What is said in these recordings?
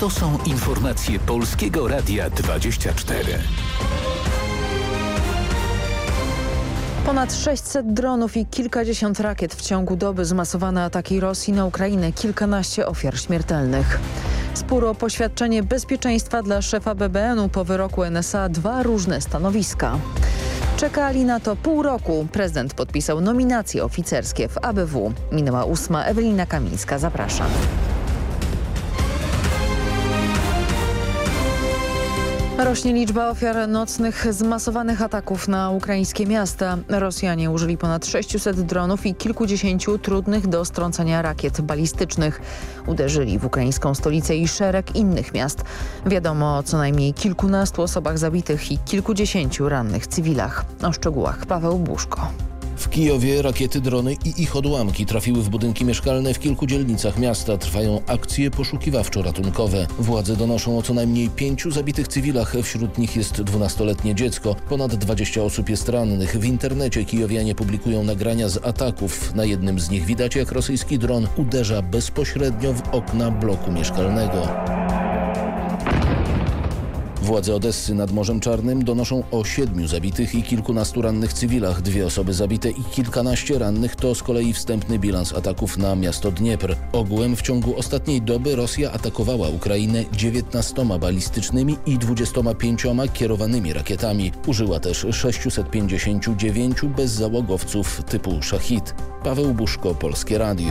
To są informacje Polskiego Radia 24. Ponad 600 dronów i kilkadziesiąt rakiet w ciągu doby zmasowane ataki Rosji na Ukrainę, kilkanaście ofiar śmiertelnych. Spór o poświadczenie bezpieczeństwa dla szefa BBN-u po wyroku NSA dwa różne stanowiska. Czekali na to pół roku. Prezydent podpisał nominacje oficerskie w ABW. Minęła ósma. Ewelina Kamińska. Zapraszam. Rośnie liczba ofiar nocnych zmasowanych ataków na ukraińskie miasta. Rosjanie użyli ponad 600 dronów i kilkudziesięciu trudnych do strącenia rakiet balistycznych. Uderzyli w ukraińską stolicę i szereg innych miast. Wiadomo o co najmniej kilkunastu osobach zabitych i kilkudziesięciu rannych cywilach. O szczegółach Paweł Buszko. W Kijowie rakiety, drony i ich odłamki trafiły w budynki mieszkalne w kilku dzielnicach miasta. Trwają akcje poszukiwawczo-ratunkowe. Władze donoszą o co najmniej pięciu zabitych cywilach. Wśród nich jest dwunastoletnie dziecko. Ponad 20 osób jest rannych. W internecie kijowianie publikują nagrania z ataków. Na jednym z nich widać jak rosyjski dron uderza bezpośrednio w okna bloku mieszkalnego. Władze Odessy nad Morzem Czarnym donoszą o siedmiu zabitych i kilkunastu rannych cywilach. Dwie osoby zabite i kilkanaście rannych to z kolei wstępny bilans ataków na miasto Dniepr. Ogółem w ciągu ostatniej doby Rosja atakowała Ukrainę 19 balistycznymi i 25 kierowanymi rakietami. Użyła też 659 bezzałogowców typu Szachid. Paweł Buszko, Polskie Radio.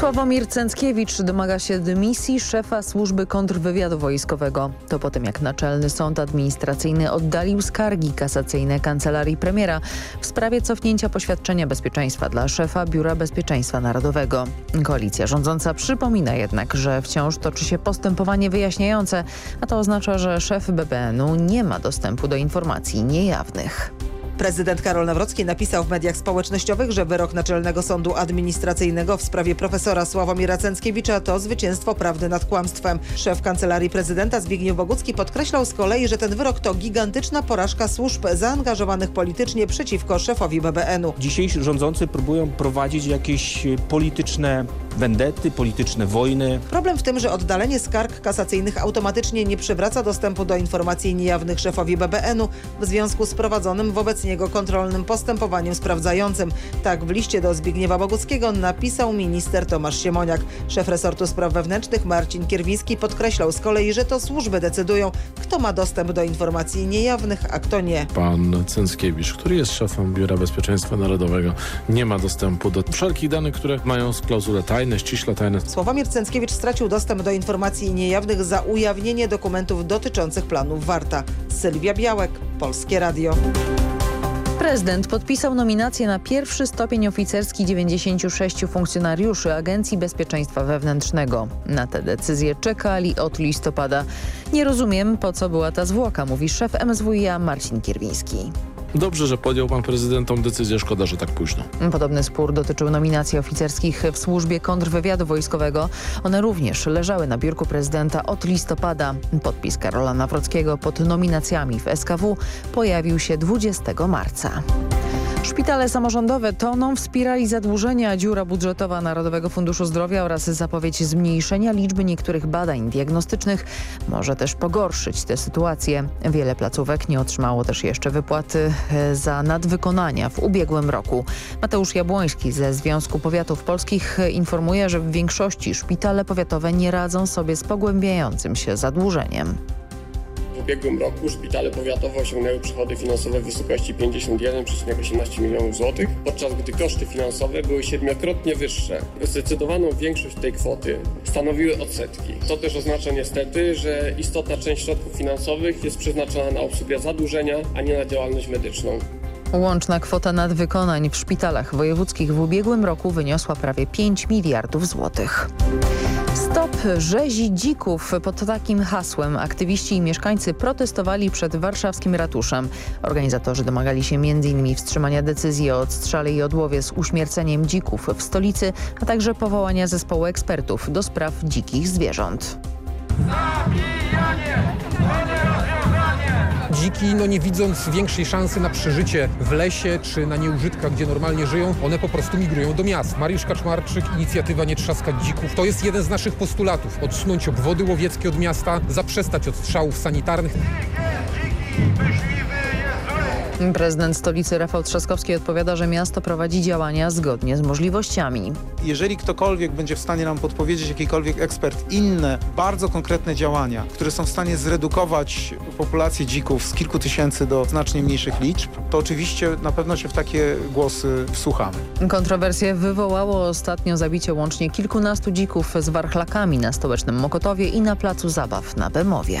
Sławomir Cęckiewicz domaga się dymisji szefa służby kontrwywiadu wojskowego. To po tym jak Naczelny Sąd Administracyjny oddalił skargi kasacyjne Kancelarii Premiera w sprawie cofnięcia poświadczenia bezpieczeństwa dla szefa Biura Bezpieczeństwa Narodowego. Koalicja rządząca przypomina jednak, że wciąż toczy się postępowanie wyjaśniające, a to oznacza, że szef BBN-u nie ma dostępu do informacji niejawnych. Prezydent Karol Nawrocki napisał w mediach społecznościowych, że wyrok Naczelnego Sądu Administracyjnego w sprawie profesora Sławomira Cęckiewicza to zwycięstwo prawdy nad kłamstwem. Szef Kancelarii Prezydenta Zbigniew Bogucki podkreślał z kolei, że ten wyrok to gigantyczna porażka służb zaangażowanych politycznie przeciwko szefowi BBN-u. Dzisiejsi rządzący próbują prowadzić jakieś polityczne wendety, polityczne wojny. Problem w tym, że oddalenie skarg kasacyjnych automatycznie nie przywraca dostępu do informacji niejawnych szefowi BBN-u w związku z prowadzonym wobec niego kontrolnym postępowaniem sprawdzającym. Tak w liście do Zbigniewa Boguckiego napisał minister Tomasz Siemoniak. Szef resortu spraw wewnętrznych Marcin Kierwiński podkreślał z kolei, że to służby decydują, kto ma dostęp do informacji niejawnych, a kto nie. Pan Cęckiewicz, który jest szefem Biura Bezpieczeństwa Narodowego, nie ma dostępu do wszelkich danych, które mają klauzulę tajne, ściśle tajne. Sławomir Cęckiewicz stracił dostęp do informacji niejawnych za ujawnienie dokumentów dotyczących planów Warta. Sylwia Białek, Polskie Radio. Prezydent podpisał nominację na pierwszy stopień oficerski 96 funkcjonariuszy Agencji Bezpieczeństwa Wewnętrznego. Na tę decyzję czekali od listopada. Nie rozumiem, po co była ta zwłoka, mówi szef MSWiA Marcin Kierwiński. Dobrze, że podjął pan prezydent tą decyzję, szkoda, że tak późno. Podobny spór dotyczył nominacji oficerskich w służbie kontrwywiadu wojskowego. One również leżały na biurku prezydenta od listopada. Podpis Karola Nawrockiego pod nominacjami w SKW pojawił się 20 marca. Szpitale samorządowe toną w spirali zadłużenia. Dziura budżetowa Narodowego Funduszu Zdrowia oraz zapowiedź zmniejszenia liczby niektórych badań diagnostycznych może też pogorszyć tę sytuację. Wiele placówek nie otrzymało też jeszcze wypłaty e, za nadwykonania w ubiegłym roku. Mateusz Jabłoński ze Związku Powiatów Polskich informuje, że w większości szpitale powiatowe nie radzą sobie z pogłębiającym się zadłużeniem. Ubiegłym roku szpitale powiatowe osiągnęły przychody finansowe w wysokości 51,18 milionów złotych, podczas gdy koszty finansowe były siedmiokrotnie wyższe. Zdecydowaną większość tej kwoty stanowiły odsetki. To też oznacza niestety, że istotna część środków finansowych jest przeznaczona na obsługę zadłużenia, a nie na działalność medyczną. Łączna kwota nadwykonań w szpitalach wojewódzkich w ubiegłym roku wyniosła prawie 5 miliardów złotych. Stop rzezi dzików. Pod takim hasłem aktywiści i mieszkańcy protestowali przed warszawskim ratuszem. Organizatorzy domagali się m.in. wstrzymania decyzji o odstrzale i odłowie z uśmierceniem dzików w stolicy, a także powołania zespołu ekspertów do spraw dzikich zwierząt. Dziki, no nie widząc większej szansy na przeżycie w lesie czy na nieużytkach, gdzie normalnie żyją, one po prostu migrują do miast. Mariusz Kaczmarczyk, inicjatywa Nie Trzaskać Dzików, to jest jeden z naszych postulatów. Odsunąć obwody łowieckie od miasta, zaprzestać od strzałów sanitarnych. Prezydent stolicy Rafał Trzaskowski odpowiada, że miasto prowadzi działania zgodnie z możliwościami. Jeżeli ktokolwiek będzie w stanie nam podpowiedzieć, jakikolwiek ekspert, inne bardzo konkretne działania, które są w stanie zredukować populację dzików z kilku tysięcy do znacznie mniejszych liczb, to oczywiście na pewno się w takie głosy wsłuchamy. Kontrowersje wywołało ostatnio zabicie łącznie kilkunastu dzików z warchlakami na stołecznym Mokotowie i na placu zabaw na Bemowie.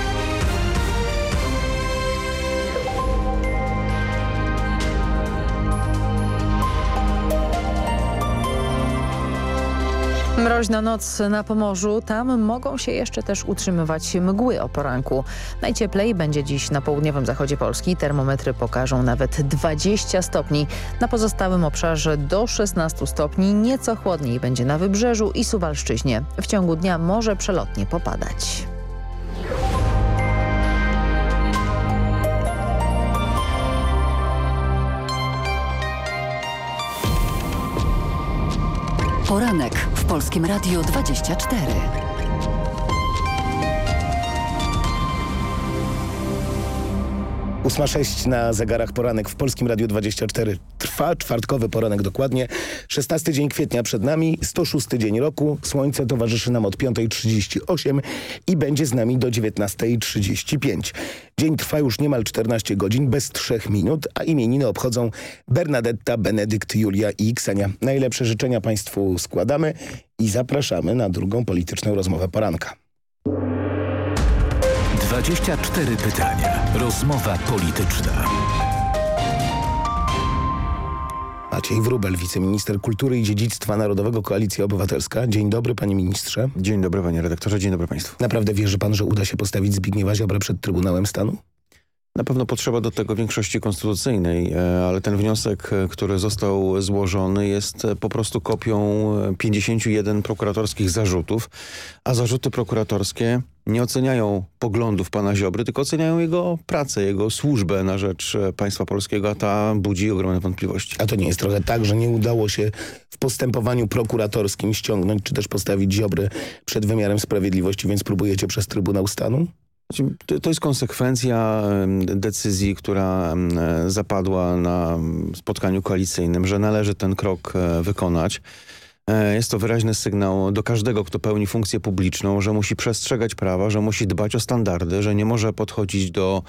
Mroźna noc na Pomorzu. Tam mogą się jeszcze też utrzymywać mgły o poranku. Najcieplej będzie dziś na południowym zachodzie Polski. Termometry pokażą nawet 20 stopni. Na pozostałym obszarze do 16 stopni. Nieco chłodniej będzie na Wybrzeżu i Suwalszczyźnie. W ciągu dnia może przelotnie popadać. Poranek Polskim Radiu 24. Ósma sześć na zegarach poranek w Polskim Radiu 24 trwa. Czwartkowy poranek dokładnie. 16 dzień kwietnia przed nami, 106 dzień roku. Słońce towarzyszy nam od 5.38 i będzie z nami do 19.35. Dzień trwa już niemal 14 godzin, bez 3 minut, a imieniny obchodzą Bernadetta, Benedykt, Julia i Ksenia. Najlepsze życzenia Państwu składamy i zapraszamy na drugą polityczną rozmowę poranka. 24 pytania. Rozmowa polityczna. Maciej Wrubel, wiceminister kultury i dziedzictwa narodowego Koalicja Obywatelska. Dzień dobry panie ministrze. Dzień dobry panie redaktorze, dzień dobry państwu. Naprawdę wierzy pan, że uda się postawić Zbigniewa Ziobrę przed Trybunałem Stanu? Na pewno potrzeba do tego większości konstytucyjnej, e, ale ten wniosek, e, który został złożony jest e, po prostu kopią 51 prokuratorskich zarzutów, a zarzuty prokuratorskie nie oceniają poglądów pana Ziobry, tylko oceniają jego pracę, jego służbę na rzecz państwa polskiego, a ta budzi ogromne wątpliwości. A to nie jest trochę tak, że nie udało się w postępowaniu prokuratorskim ściągnąć, czy też postawić Ziobry przed wymiarem sprawiedliwości, więc próbujecie przez Trybunał Stanu? Znaczy, to jest konsekwencja decyzji, która zapadła na spotkaniu koalicyjnym, że należy ten krok e, wykonać. E, jest to wyraźny sygnał do każdego, kto pełni funkcję publiczną, że musi przestrzegać prawa, że musi dbać o standardy, że nie może podchodzić do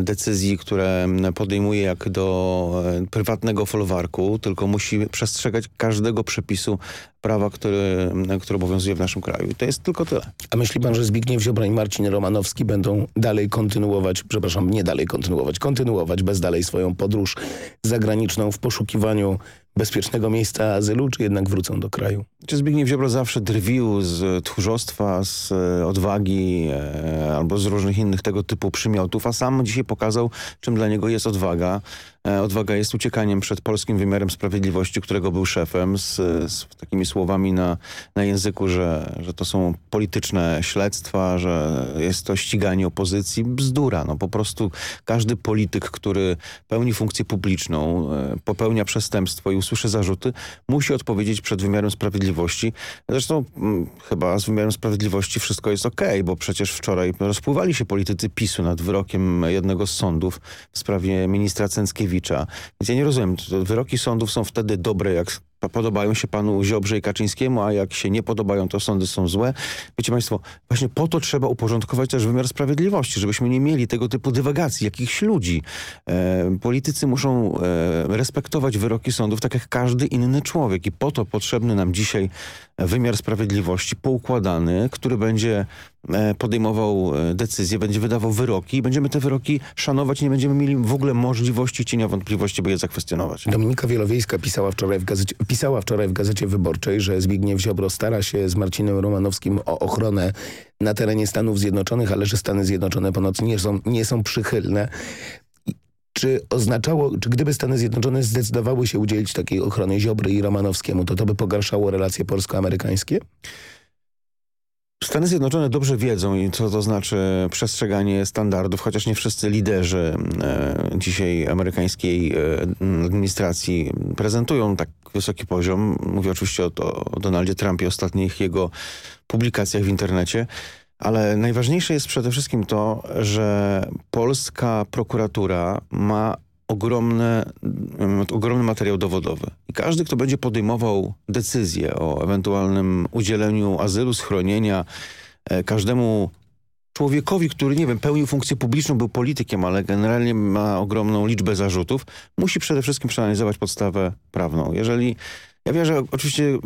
decyzji, które podejmuje jak do prywatnego folwarku, tylko musi przestrzegać każdego przepisu prawa, który, który obowiązuje w naszym kraju. I to jest tylko tyle. A myśli pan, że Zbigniew Ziobro i Marcin Romanowski będą dalej kontynuować, przepraszam, nie dalej kontynuować, kontynuować bez dalej swoją podróż zagraniczną w poszukiwaniu bezpiecznego miejsca azylu, czy jednak wrócą do kraju? Czy Zbigniew Ziobro zawsze drwił z tchórzostwa, z e, odwagi e, albo z różnych innych tego typu przymiotów, a sam dzisiaj pokazał, czym dla niego jest odwaga. E, odwaga jest uciekaniem przed polskim wymiarem sprawiedliwości, którego był szefem, z, z takimi słowami na, na języku, że, że to są polityczne śledztwa, że jest to ściganie opozycji. Bzdura. No po prostu każdy polityk, który pełni funkcję publiczną, e, popełnia przestępstwo i usłyszy zarzuty, musi odpowiedzieć przed wymiarem sprawiedliwości. Zresztą mm, chyba z wymiarem sprawiedliwości wszystko jest okej, bo przecież wczoraj rozpływali się politycy PiSu nad wyrokiem jednego z sądów w sprawie ministra Cęckiewicza więc ja nie rozumiem, wyroki sądów są wtedy dobre, jak podobają się panu Ziobrze i Kaczyńskiemu, a jak się nie podobają, to sądy są złe. Wiecie państwo, właśnie po to trzeba uporządkować też wymiar sprawiedliwości, żebyśmy nie mieli tego typu dywagacji, jakichś ludzi. E, politycy muszą e, respektować wyroki sądów tak jak każdy inny człowiek i po to potrzebny nam dzisiaj wymiar sprawiedliwości poukładany, który będzie e, podejmował e, decyzje, będzie wydawał wyroki i będziemy te wyroki szanować, nie będziemy mieli w ogóle możliwości cienia wątpliwości, by je zakwestionować. Dominika Wielowiejska pisała wczoraj w gazecie, pisała wczoraj w Gazecie Wyborczej, że Zbigniew Ziobro stara się z Marcinem Romanowskim o ochronę na terenie Stanów Zjednoczonych, ale że Stany Zjednoczone ponoć nie są, nie są przychylne. Czy oznaczało, czy gdyby Stany Zjednoczone zdecydowały się udzielić takiej ochrony Ziobry i Romanowskiemu, to to by pogarszało relacje polsko-amerykańskie? Stany Zjednoczone dobrze wiedzą, co to znaczy przestrzeganie standardów, chociaż nie wszyscy liderzy e, dzisiaj amerykańskiej e, administracji prezentują tak wysoki poziom. Mówię oczywiście o, o Donaldzie Trumpie, ostatnich jego publikacjach w internecie. Ale najważniejsze jest przede wszystkim to, że polska prokuratura ma ogromne, mm, ogromny materiał dowodowy. I każdy, kto będzie podejmował decyzję o ewentualnym udzieleniu azylu, schronienia e, każdemu człowiekowi, który, nie wiem, pełnił funkcję publiczną, był politykiem, ale generalnie ma ogromną liczbę zarzutów, musi przede wszystkim przeanalizować podstawę prawną. Jeżeli ja wierzę, oczywiście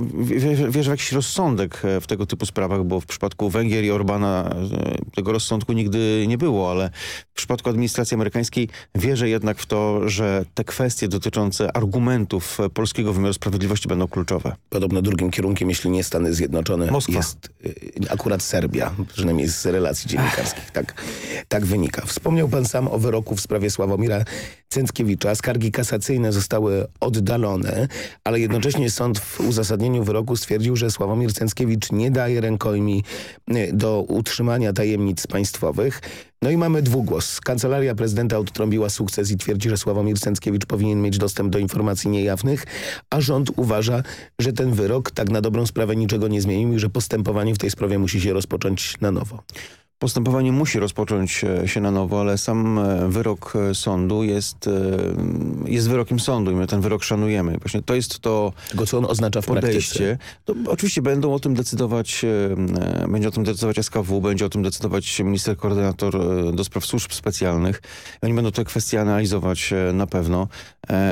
wierzę w jakiś rozsądek e, w tego typu sprawach, bo w przypadku Węgier i Orbana e, tego rozsądku nigdy nie było, ale w przypadku administracji amerykańskiej wierzę jednak w to, że te kwestie dotyczące argumentów polskiego wymiaru sprawiedliwości będą kluczowe. Podobno drugim kierunkiem, jeśli nie Stany Zjednoczone, Moskwa. jest akurat Serbia, przynajmniej z relacji dziennikarskich. Tak, tak wynika. Wspomniał pan sam o wyroku w sprawie Sławomira Cęckiewicza. Skargi kasacyjne zostały oddalone, ale jednocześnie sąd w uzasadnieniu wyroku stwierdził, że Sławomir Cęckiewicz nie daje rękojmi y, do utrzymania tajemnic państwowych. No i mamy dwugłos. Kancelaria prezydenta odtrąbiła sukces i twierdzi, że Sławomir Cęckiewicz powinien mieć dostęp do informacji niejawnych, a rząd uważa, że ten wyrok tak na dobrą sprawę niczego nie zmienił i że postępowanie w tej sprawie musi się rozpocząć na nowo. Postępowanie musi rozpocząć e, się na nowo, ale sam e, wyrok e, sądu jest, jest wyrokiem sądu i my ten wyrok szanujemy. Właśnie to jest to Tego, co on oznacza w podejście. To oczywiście będą o tym decydować, będzie o tym decydować SKW, będzie o tym decydować minister koordynator do spraw służb specjalnych. Oni będą te kwestie analizować na pewno,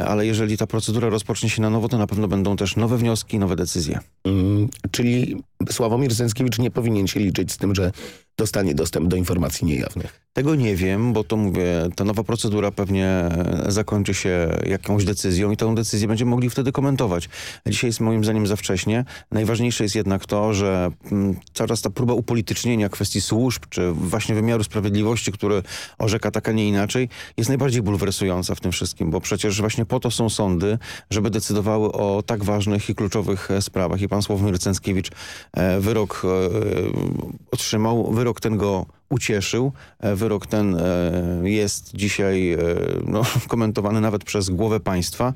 ale jeżeli ta procedura rozpocznie się na nowo, to na pewno będą też nowe wnioski, nowe decyzje. Mm, czyli Sławomir Cęckiewicz nie powinien się liczyć z tym, że dostanie dostęp do informacji niejawnych. Tego nie wiem, bo to mówię, ta nowa procedura pewnie zakończy się jakąś decyzją i tę decyzję będziemy mogli wtedy komentować. Dzisiaj jest moim zdaniem za wcześnie. Najważniejsze jest jednak to, że mm, czas ta próba upolitycznienia kwestii służb, czy właśnie wymiaru sprawiedliwości, który orzeka tak, a nie inaczej, jest najbardziej bulwersująca w tym wszystkim, bo przecież właśnie po to są sądy, żeby decydowały o tak ważnych i kluczowych sprawach. I pan Sławomir Cęckiewicz e, wyrok e, otrzymał, wyrok ten go ucieszył. E, wyrok ten e, jest dzisiaj e, no, komentowany nawet przez głowę państwa,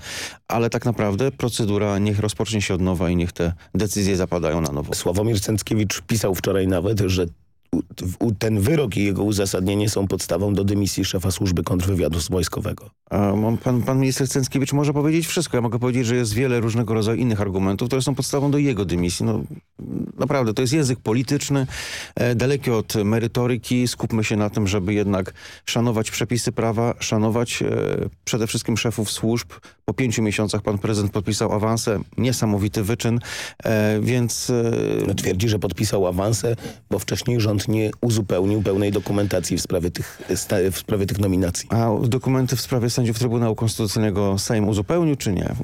ale tak naprawdę procedura niech rozpocznie się od nowa i niech te decyzje zapadają na nowo. Sławomir Cęckiewicz pisał wczoraj nawet, że ten wyrok i jego uzasadnienie są podstawą do dymisji szefa służby kontrwywiadu wojskowego. A pan, pan minister Cęckiewicz może powiedzieć wszystko. Ja mogę powiedzieć, że jest wiele różnego rodzaju innych argumentów, które są podstawą do jego dymisji. No, naprawdę, to jest język polityczny, e, daleki od merytoryki. Skupmy się na tym, żeby jednak szanować przepisy prawa, szanować e, przede wszystkim szefów służb. Po pięciu miesiącach pan prezydent podpisał awansę. Niesamowity wyczyn, e, więc... E, no, twierdzi, że podpisał awansę, bo wcześniej rząd nie uzupełnił pełnej dokumentacji w sprawie tych, w sprawie tych nominacji. A dokumenty w sprawie sędziów Trybunału Konstytucyjnego Sejm uzupełnił, czy nie?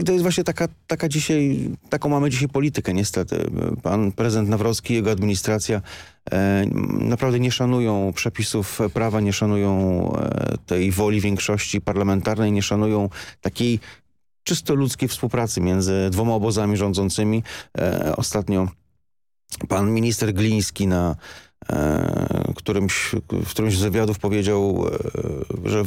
I to jest właśnie taka, taka dzisiaj, taką mamy dzisiaj politykę niestety. Pan prezydent Nawrocki, jego administracja naprawdę nie szanują przepisów prawa, nie szanują e, tej woli większości parlamentarnej, nie szanują takiej czysto ludzkiej współpracy między dwoma obozami rządzącymi. E, ostatnio Pan minister Gliński na e, którymś, w którymś z wywiadów powiedział, e, że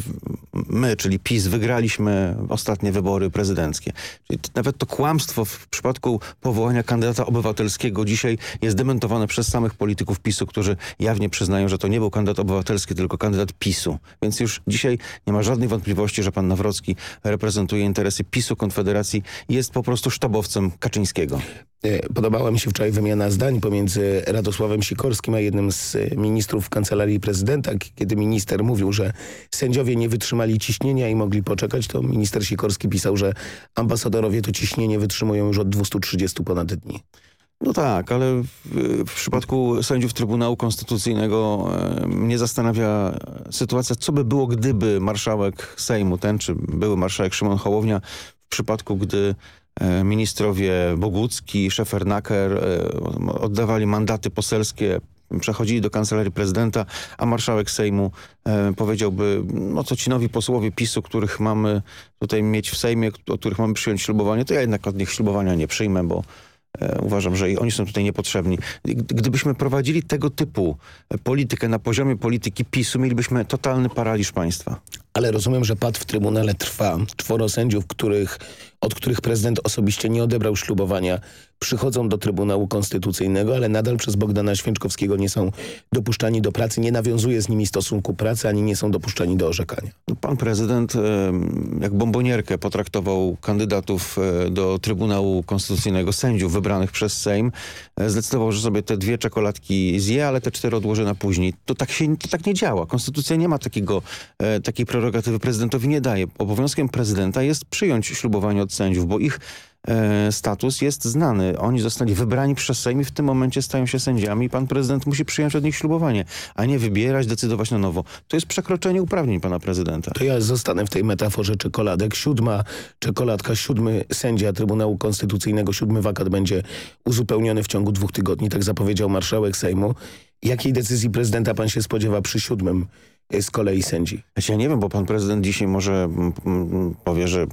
my, czyli PiS, wygraliśmy ostatnie wybory prezydenckie. Czyli nawet to kłamstwo w przypadku powołania kandydata obywatelskiego dzisiaj jest dementowane przez samych polityków PiSu, którzy jawnie przyznają, że to nie był kandydat obywatelski, tylko kandydat PiSu. Więc już dzisiaj nie ma żadnej wątpliwości, że pan Nawrocki reprezentuje interesy PiSu, Konfederacji i jest po prostu sztabowcem Kaczyńskiego. E, podobała mi się wczoraj wymiana zdań pomiędzy Radosławem Sikorskim a jednym z ministrów Kancelarii Prezydenta. Kiedy minister mówił, że sędziowie nie wytrzymali ciśnienia i mogli poczekać, to minister Sikorski pisał, że ambasadorowie to ciśnienie wytrzymują już od 230 ponad dni. No tak, ale w, w, przypadku sędziów Trybunału Konstytucyjnego e, mnie zastanawia sytuacja, co by było, gdyby marszałek Sejmu, ten czy były marszałek Szymon Hołownia, w przypadku, gdy E, ministrowie Bogucki, Szefernaker e, oddawali mandaty poselskie przechodzili do kancelarii prezydenta, a marszałek Sejmu e, powiedziałby, no co ci nowi posłowie PiSu, których mamy tutaj mieć w Sejmie, o których mamy przyjąć ślubowanie, to ja jednak od nich ślubowania nie przyjmę, bo uważam, że i oni są tutaj niepotrzebni. Gdybyśmy prowadzili tego typu politykę na poziomie polityki PiSu, mielibyśmy totalny paraliż państwa. Ale rozumiem, że pad w Trybunale trwa. Czworo sędziów, których, od których prezydent osobiście nie odebrał ślubowania, przychodzą do Trybunału Konstytucyjnego, ale nadal przez Bogdana Święczkowskiego nie są dopuszczani do pracy, nie nawiązuje z nimi stosunku pracy, ani nie są dopuszczani do orzekania. No, pan prezydent jak bombonierkę potraktował kandydatów e, do Trybunału Konstytucyjnego, sędziów wybranych przez Sejm. E, zdecydował, że sobie te dwie czekoladki zje, ale te cztery odłoży na później. To tak, się, to tak nie działa. Konstytucja nie ma takiego, e, takiej prerogatywy prezydentowi nie daje. Obowiązkiem prezydenta jest przyjąć ślubowanie od sędziów, bo ich status jest znany. Oni zostali wybrani przez Sejm i w tym momencie stają się sędziami i pan prezydent musi przyjąć od nich ślubowanie, a nie wybierać, decydować na nowo. To jest przekroczenie uprawnień pana prezydenta. To ja zostanę w tej metaforze czekoladek. Siódma czekoladka, siódmy sędzia Trybunału Konstytucyjnego, siódmy wakat będzie uzupełniony w ciągu dwóch tygodni, tak zapowiedział marszałek Sejmu. Jakiej decyzji prezydenta pan się spodziewa przy siódmym z kolei sędzi? Ja nie wiem, bo pan prezydent dzisiaj może mm, mm, powie, że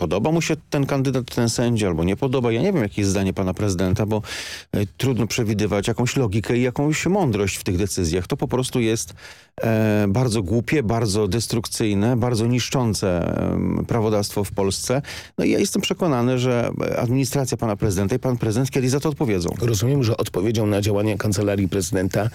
podoba mu się ten kandydat, ten sędzia, albo nie podoba. Ja nie wiem, jakie jest zdanie pana prezydenta, bo e, trudno przewidywać jakąś logikę i jakąś mądrość w tych decyzjach. To po prostu jest e, bardzo głupie, bardzo destrukcyjne, bardzo niszczące e, prawodawstwo w Polsce. No i ja jestem przekonany, że administracja pana prezydenta i pan prezydent kiedyś za to odpowiedzą. Rozumiem, że odpowiedzią na działania Kancelarii Prezydenta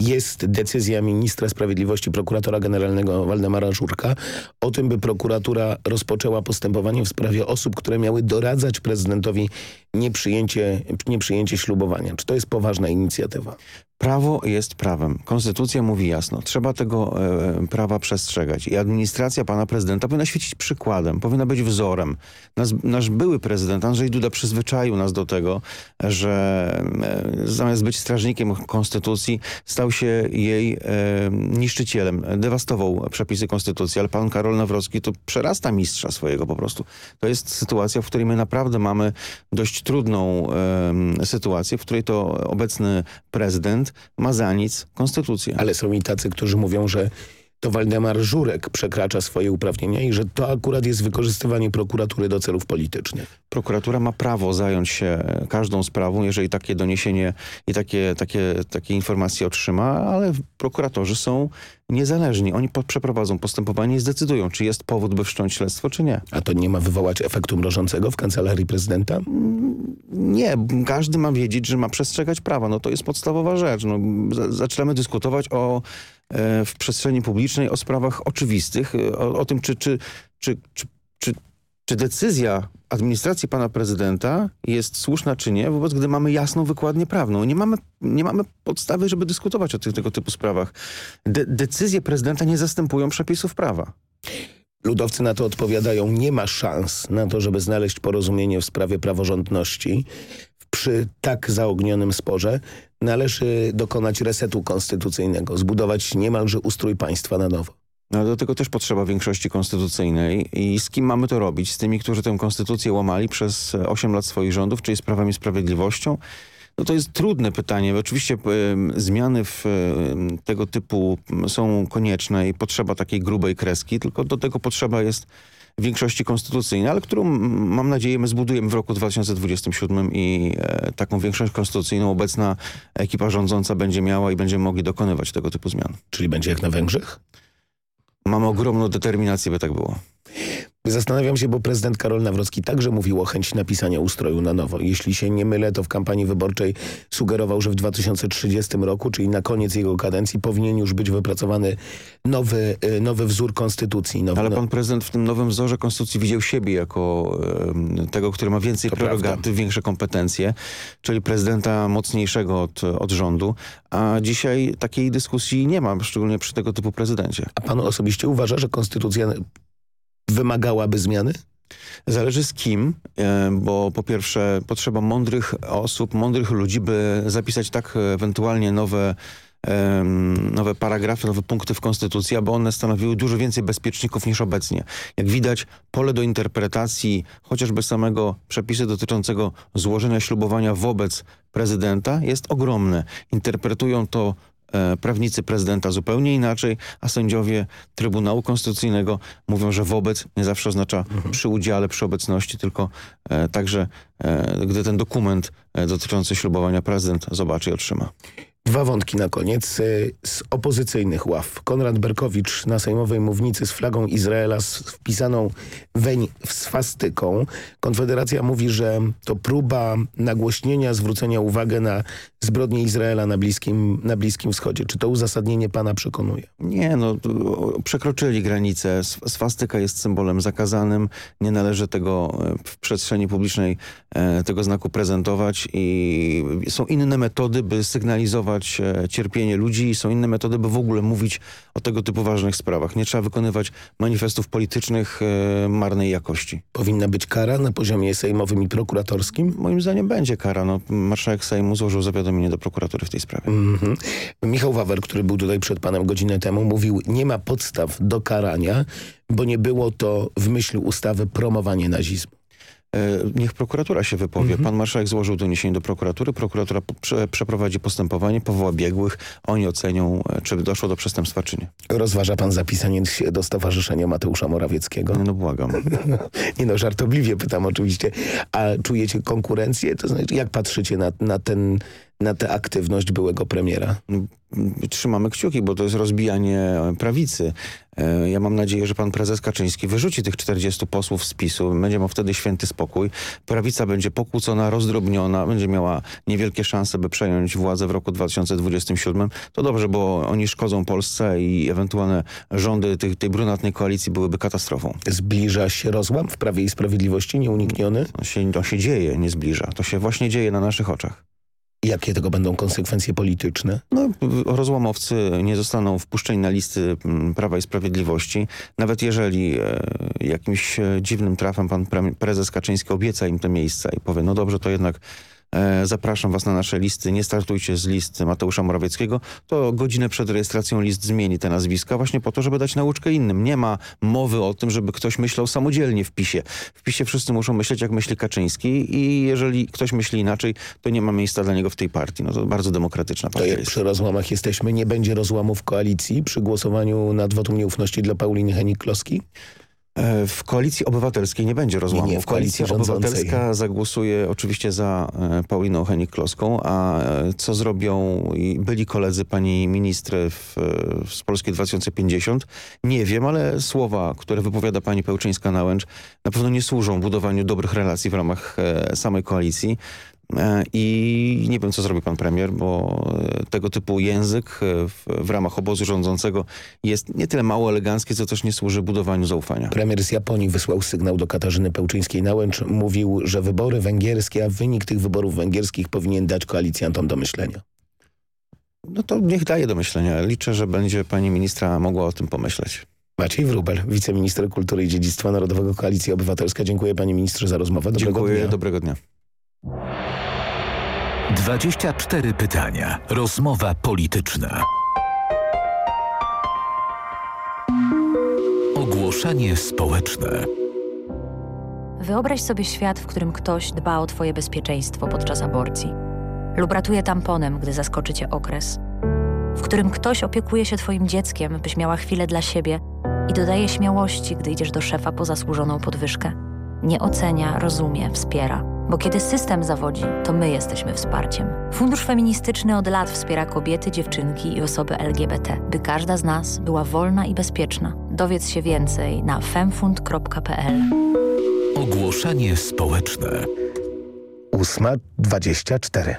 jest decyzja ministra sprawiedliwości, prokuratora generalnego Waldemara Żurka o tym, by prokuratura rozpoczęła postępowanie w sprawie osób, które miały doradzać prezydentowi nieprzyjęcie, nieprzyjęcie ślubowania. Czy to jest poważna inicjatywa? Prawo jest prawem. Konstytucja mówi jasno. Trzeba tego e, prawa przestrzegać. I administracja pana prezydenta powinna świecić przykładem, powinna być wzorem. Nas, nasz były prezydent Andrzej Duda przyzwyczaił nas do tego, że e, zamiast być strażnikiem konstytucji stał się jej e, niszczycielem. Dewastował przepisy konstytucji, ale pan Karol Nawrocki to przerasta mistrza swojego po prostu. To jest sytuacja, w której my naprawdę mamy dość trudną e, sytuację, w której to obecny prezydent ma za nic konstytucję. Ale są i tacy, którzy mówią, że to Waldemar Żurek przekracza swoje uprawnienia i że to akurat jest wykorzystywanie prokuratury do celów politycznych. Prokuratura ma prawo zająć się każdą sprawą, jeżeli takie doniesienie i takie, takie, takie informacje otrzyma, ale prokuratorzy są niezależni. Oni po przeprowadzą postępowanie i zdecydują, czy jest powód, by wszcząć śledztwo, czy nie. A to nie ma wywołać efektu mrożącego w kancelarii prezydenta? Mm, nie. Każdy ma wiedzieć, że ma przestrzegać prawa. No to jest podstawowa rzecz. No, zaczynamy dyskutować o w przestrzeni publicznej o sprawach oczywistych, e, o, o tym, czy, czy, czy, czy, czy, czy decyzja administracji pana prezydenta jest słuszna czy nie, wobec gdy mamy jasną wykładnię prawną. Nie mamy, nie mamy podstawy, żeby dyskutować o tych, tego typu sprawach. De decyzje prezydenta nie zastępują przepisów prawa. Ludowcy na to odpowiadają, nie ma szans na to, żeby znaleźć porozumienie w sprawie praworządności przy tak zaognionym sporze należy dokonać resetu konstytucyjnego, zbudować niemalże ustrój państwa na nowo. No, do tego też potrzeba większości konstytucyjnej. I z kim mamy to robić? Z tymi, którzy tę konstytucję łamali przez 8 lat swoich rządów, czyli z Prawem i Sprawiedliwością? No to jest trudne pytanie. Oczywiście y, zmiany w y, tego typu są konieczne i potrzeba takiej grubej kreski, tylko do tego potrzeba jest większości konstytucyjnej, ale którą mam nadzieję my zbudujemy w roku 2027 i e, taką większość konstytucyjną obecna ekipa rządząca będzie miała i będziemy mogli dokonywać tego typu zmian. Czyli będzie jak na Węgrzech? Mamy ogromną determinację, by tak było. Zastanawiam się, bo prezydent Karol Nawrocki także mówił o chęci napisania ustroju na nowo. Jeśli się nie mylę, to w kampanii wyborczej sugerował, że w 2030 roku, czyli na koniec jego kadencji, powinien już być wypracowany nowy, y, nowy wzór konstytucji. Nowy, Ale no- pan prezydent w tym nowym wzorze konstytucji widział siebie jako tego, który ma więcej prerogatyw, większe kompetencje, czyli prezydenta mocniejszego od, od rządu, a dzisiaj takiej dyskusji nie ma, szczególnie przy tego typu prezydencie. A pan osobiście uważa, że konstytucja wymagałaby zmiany? Zależy z kim, e, bo po pierwsze potrzeba mądrych osób, mądrych ludzi, by zapisać tak ewentualnie nowe nowe paragrafy, nowe punkty w Konstytucji, aby one stanowiły dużo więcej bezpieczników niż obecnie. Jak widać, pole do interpretacji chociażby samego przepisu dotyczącego złożenia ślubowania wobec prezydenta jest ogromne. Interpretują to prawnicy prezydenta zupełnie inaczej, a sędziowie Trybunału Konstytucyjnego mówią, że wobec nie zawsze oznacza przy udziale, przy obecności, tylko e, także e, gdy ten dokument e, dotyczący ślubowania prezydent zobaczy i otrzyma. Dwa wątki na koniec. Y, Z opozycyjnych ław. Konrad Berkowicz na sejmowej mównicy z flagą Izraela z wpisaną weń w swastyką. Konfederacja mówi, że to próba nagłośnienia, zwrócenia uwagi na zbrodnie Izraela na Bliskim, na Bliskim Wschodzie. Czy to uzasadnienie pana przekonuje? Nie, no przekroczyli granicę. Swastyka jest symbolem zakazanym. Nie należy tego e, w przestrzeni publicznej e, tego znaku prezentować i są inne metody, by sygnalizować e, cierpienie ludzi i są inne metody, by w ogóle mówić o tego typu ważnych sprawach. Nie trzeba wykonywać manifestów politycznych e, marnej jakości. Powinna być kara na poziomie sejmowym i prokuratorskim? Moim zdaniem będzie kara. No, marszałek Sejmu złożył zawiadomienie do prokuratury w tej sprawie. Mhm. Michał Wawer, który był tutaj przed panem godzinę temu, mówił, nie ma podstaw do karania, bo nie było to w myśl ustawy promowanie nazizmu. E, Niech prokuratura się wypowie. Pan marszałek złożył doniesienie do prokuratury. Prokuratura prze, przeprowadzi postępowanie, powoła biegłych. Oni ocenią, e, czy doszło do przestępstwa, czy nie. Rozważa pan zapisanie się do Stowarzyszenia Mateusza Morawieckiego? No błagam. Nie no, żartobliwie pytam oczywiście. A czujecie konkurencję? To znaczy, jak patrzycie na, na, ten, na tę aktywność byłego premiera? Trzymamy kciuki, bo to jest rozbijanie prawicy. E, Ja mam nadzieję, że pan prezes Kaczyński wyrzuci tych 40 posłów z PiSu. Będzie miał wtedy święty spokój. Prawica będzie pokłócona, rozdrobniona, będzie miała niewielkie szanse, by przejąć władzę w roku 2027. To dobrze, bo oni szkodzą Polsce i ewentualne rządy tych, tej brunatnej koalicji byłyby katastrofą. Zbliża się rozłam w Prawie i Sprawiedliwości, nieunikniony? To się, to się dzieje, nie zbliża. To się właśnie dzieje na naszych oczach. Jakie tego będą konsekwencje polityczne? No, rozłamowcy nie zostaną wpuszczeni na listy mm, Prawa i Sprawiedliwości. Nawet jeżeli e, jakimś e, dziwnym trafem pan pre prezes Kaczyński obieca im te miejsca i powie, no dobrze, to jednak zapraszam was na nasze listy, nie startujcie z list Mateusza Morawieckiego, to godzinę przed rejestracją list zmieni te nazwiska właśnie po to, żeby dać nauczkę innym. Nie ma mowy o tym, żeby ktoś myślał samodzielnie w PiSie. W PiSie wszyscy muszą myśleć, jak myśli Kaczyński i jeżeli ktoś myśli inaczej, to nie ma miejsca dla niego w tej partii. No to bardzo demokratyczna To partia jak jest. przy rozłamach jesteśmy, nie będzie rozłamu w koalicji przy głosowaniu nad wotum nieufności dla Pauliny Henik-Kloski? E, W koalicji obywatelskiej nie będzie rozłamu. Nie, nie, w koalicji Koalicja obywatelska zagłosuje oczywiście za e, Pauliną Henik-Kloską, a e, co zrobią byli koledzy pani ministry w, z Polski 2050? Nie wiem, ale słowa, które wypowiada pani Pełczyńska-Nałęcz na pewno nie służą budowaniu dobrych relacji w ramach samej koalicji. E, I nie wiem, co zrobi pan premier, bo e, tego typu język e, w, w ramach obozu rządzącego jest nie tyle mało elegancki, co też nie służy budowaniu zaufania. Premier z Japonii wysłał sygnał do Katarzyny Pełczyńskiej-Nałęcz. Mówił, że wybory węgierskie, a wynik tych wyborów węgierskich powinien dać koalicjantom do myślenia. No to niech daje do myślenia. Liczę, że będzie pani ministra mogła o tym pomyśleć. Maciej Wrubel, wiceminister kultury i dziedzictwa narodowego Koalicji Obywatelska. Dziękuję panie ministrze za rozmowę. Dobrego Dziękuję, dnia. dobrego dnia. 24 pytania. Rozmowa polityczna. Ogłoszenie społeczne. Wyobraź sobie świat, w którym ktoś dba o Twoje bezpieczeństwo podczas aborcji, lub ratuje tamponem, gdy zaskoczy Cię okres, w którym ktoś opiekuje się Twoim dzieckiem, byś miała chwilę dla siebie i dodaje śmiałości, gdy idziesz do szefa po zasłużoną podwyżkę. Nie ocenia, rozumie, wspiera. Bo kiedy system zawodzi, to my jesteśmy wsparciem. Fundusz Feministyczny od lat wspiera kobiety, dziewczynki i osoby LGBT, by każda z nas była wolna i bezpieczna. Dowiedz się więcej na femfund.pl. Ogłoszenie społeczne. 8.24.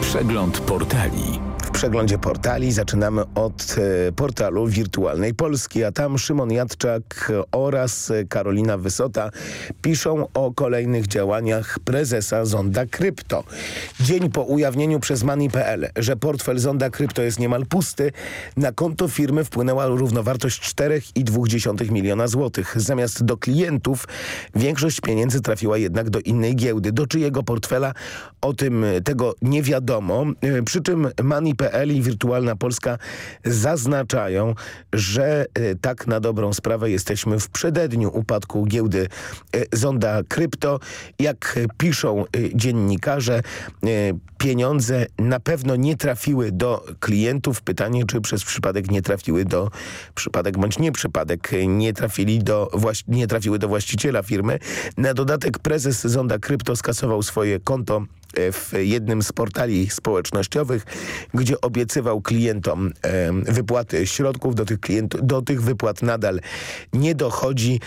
Przegląd portali. Przeglądzie portali zaczynamy od e, portalu Wirtualnej Polski, a tam Szymon Jadczak oraz Karolina Wysota piszą o kolejnych działaniach prezesa Zonda Krypto. Dzień po ujawnieniu przez Money.pl, że portfel Zonda Krypto jest niemal pusty, na konto firmy wpłynęła równowartość 4,2 miliona złotych. Zamiast do klientów większość pieniędzy trafiła jednak do innej giełdy. Do czyjego portfela o tym tego nie wiadomo, E, przy czym Money.pl money.pl i Wirtualna Polska zaznaczają, że y, tak na dobrą sprawę jesteśmy w przededniu upadku giełdy y, Zonda Krypto. Jak piszą y, dziennikarze, pieniądze na pewno nie trafiły do klientów. Pytanie, czy przez przypadek nie trafiły do, przypadek bądź nie przypadek, nie, trafili do, nie trafiły do właściciela firmy. Na dodatek prezes Zonda Krypto skasował swoje konto e, w jednym z portali społecznościowych, gdzie obiecywał klientom wypłaty środków. Do tych, klientów, do tych wypłat nadal nie dochodzi.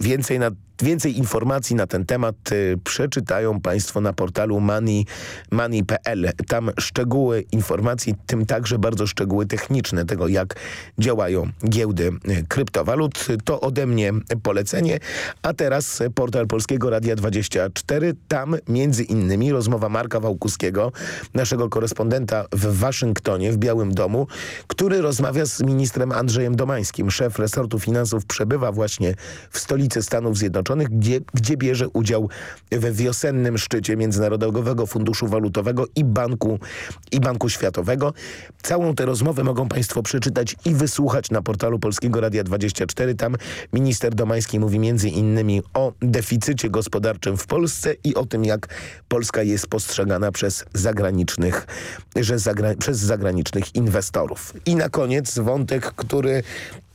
Więcej na Więcej informacji na ten temat y, przeczytają Państwo na portalu money.pl. Money Tam szczegóły informacji, tym także bardzo szczegóły techniczne tego, jak działają giełdy y, kryptowalut. To ode mnie polecenie. A teraz portal Polskiego Radia 24. Tam między innymi rozmowa Marka Wałkuskiego, naszego korespondenta w Waszyngtonie, w Białym Domu, który rozmawia z ministrem Andrzejem Domańskim. Szef resortu finansów przebywa właśnie w stolicy Stanów Zjednoczonych Zjednoczonych, gdzie, gdzie bierze udział we wiosennym szczycie Międzynarodowego Funduszu Walutowego i Banku, i Banku Światowego. Całą tę rozmowę mogą Państwo przeczytać i wysłuchać na portalu Polskiego Radia 24. Tam minister Domański mówi między innymi o deficycie gospodarczym w Polsce i o tym, jak Polska jest postrzegana przez zagranicznych, że zagra przez zagranicznych inwestorów. I na koniec wątek, który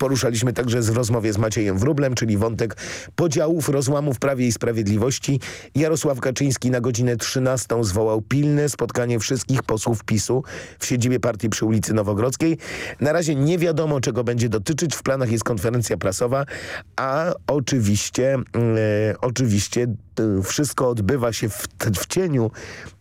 poruszaliśmy także w rozmowie z Maciejem Wrublem, czyli wątek podziałów, rozłamów Prawie i Sprawiedliwości. Jarosław Kaczyński na godzinę 13 zwołał pilne spotkanie wszystkich posłów PiSu w siedzibie partii przy ulicy Nowogrodzkiej. Na razie nie wiadomo, czego będzie dotyczyć. W planach jest konferencja prasowa, a oczywiście, e, oczywiście wszystko odbywa się w, w cieniu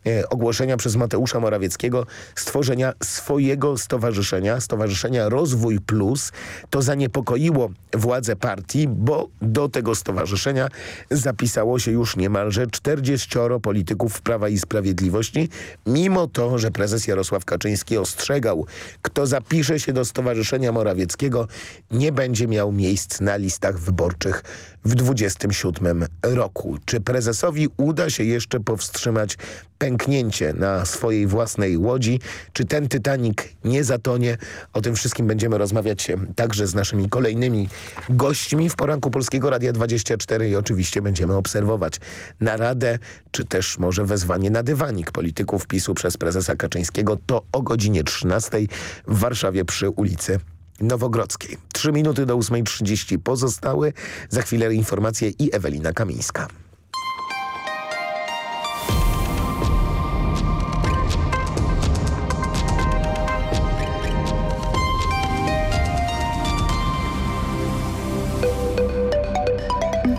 e, ogłoszenia przez Mateusza Morawieckiego stworzenia swojego stowarzyszenia, Stowarzyszenia Rozwój Plus. To zaniepokoiło władze partii, bo do tego stowarzyszenia zapisało się już niemalże 40 polityków Prawa i Sprawiedliwości, mimo to, że prezes Jarosław Kaczyński ostrzegał, kto zapisze się do Stowarzyszenia Morawieckiego, nie będzie miał miejsc na listach wyborczych w 27 roku. Czy prezesowi uda się jeszcze powstrzymać pęknięcie na swojej własnej łodzi? Czy ten Titanic nie zatonie? O tym wszystkim będziemy rozmawiać także z naszymi kolejnymi gośćmi w poranku Polskiego Radia 24 i oczywiście będziemy obserwować naradę, czy też może wezwanie na dywanik polityków PiSu przez prezesa Kaczyńskiego. To o godzinie 13 w Warszawie przy ulicy Nowogrodzkiej. Trzy minuty do 8.30 pozostały. Za chwilę informacje i Ewelina Kamińska.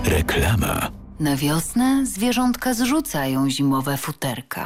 Reklama. Na wiosnę zwierzątka zrzucają zimowe futerka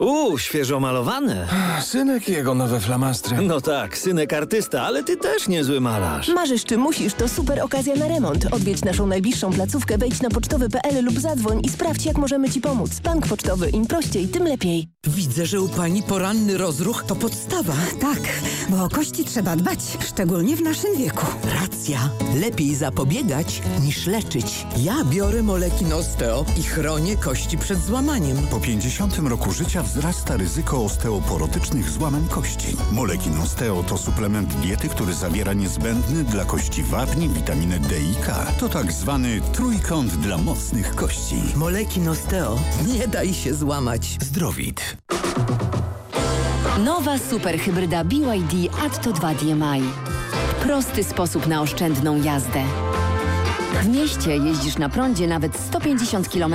Uuu, świeżo malowane. Synek i jego nowe flamastry. No tak, synek artysta, ale ty też niezły malarz. Marzysz czy musisz, to super okazja na remont. Odwiedź naszą najbliższą placówkę, wejdź na pocztowy.pl lub zadzwoń i sprawdź, jak możemy ci pomóc. Bank pocztowy, im prościej, tym lepiej. Widzę, że u pani poranny rozruch to podstawa. Tak, bo o kości trzeba dbać, szczególnie w naszym wieku. Racja. Lepiej zapobiegać niż leczyć. Ja biorę moleki Nosteo i chronię kości przed złamaniem. Po 50 roku życia wzrasta ryzyko osteoporotycznych złamań kości. Molekin Osteo to suplement diety, który zawiera niezbędny dla kości wapni, witaminę D i K. To tak zwany trójkąt dla mocnych kości. Molekin Osteo. Nie daj się złamać. Zdrowit. Nowa superhybryda BYD Atto 2 DMI. Prosty sposób na oszczędną jazdę. W mieście jeździsz na prądzie nawet 150 km.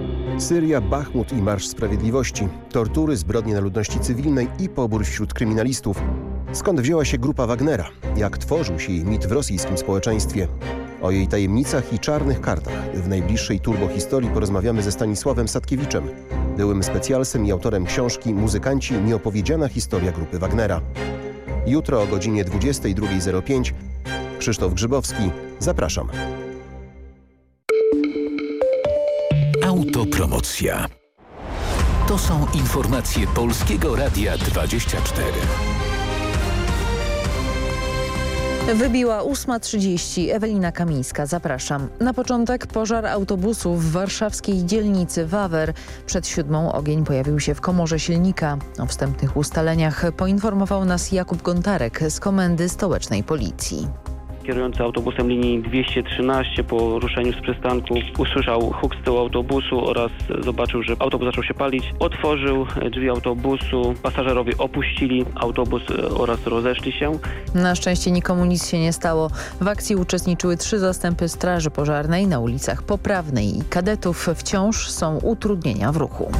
Syria, Bachmut i Marsz Sprawiedliwości, tortury, zbrodnie na ludności cywilnej i pobór wśród kryminalistów. Skąd wzięła się grupa Wagnera? Jak tworzył się jej mit w rosyjskim społeczeństwie? O jej tajemnicach i czarnych kartach w najbliższej turbohistorii porozmawiamy ze Stanisławem Sadkiewiczem, byłym specjalsem i autorem książki Muzykanci nieopowiedziana historia grupy Wagnera. Jutro o godzinie 22.05 Krzysztof Grzybowski. Zapraszam. Autopromocja. To są informacje Polskiego Radia 24. Wybiła 8.30. Ewelina Kamińska, zapraszam. Na początek pożar autobusu w warszawskiej dzielnicy Wawer. Przed siódmą ogień pojawił się w komorze silnika. O wstępnych ustaleniach poinformował nas Jakub Gontarek z Komendy Stołecznej Policji. Kierujący autobusem linii 213 po ruszeniu z przystanku usłyszał huk z tyłu autobusu oraz zobaczył, że autobus zaczął się palić. Otworzył drzwi autobusu, pasażerowie opuścili autobus oraz rozeszli się. Na szczęście nikomu nic się nie stało. W akcji uczestniczyły trzy zastępy straży pożarnej na ulicach Poprawnej i Kadetów. Wciąż są utrudnienia w ruchu.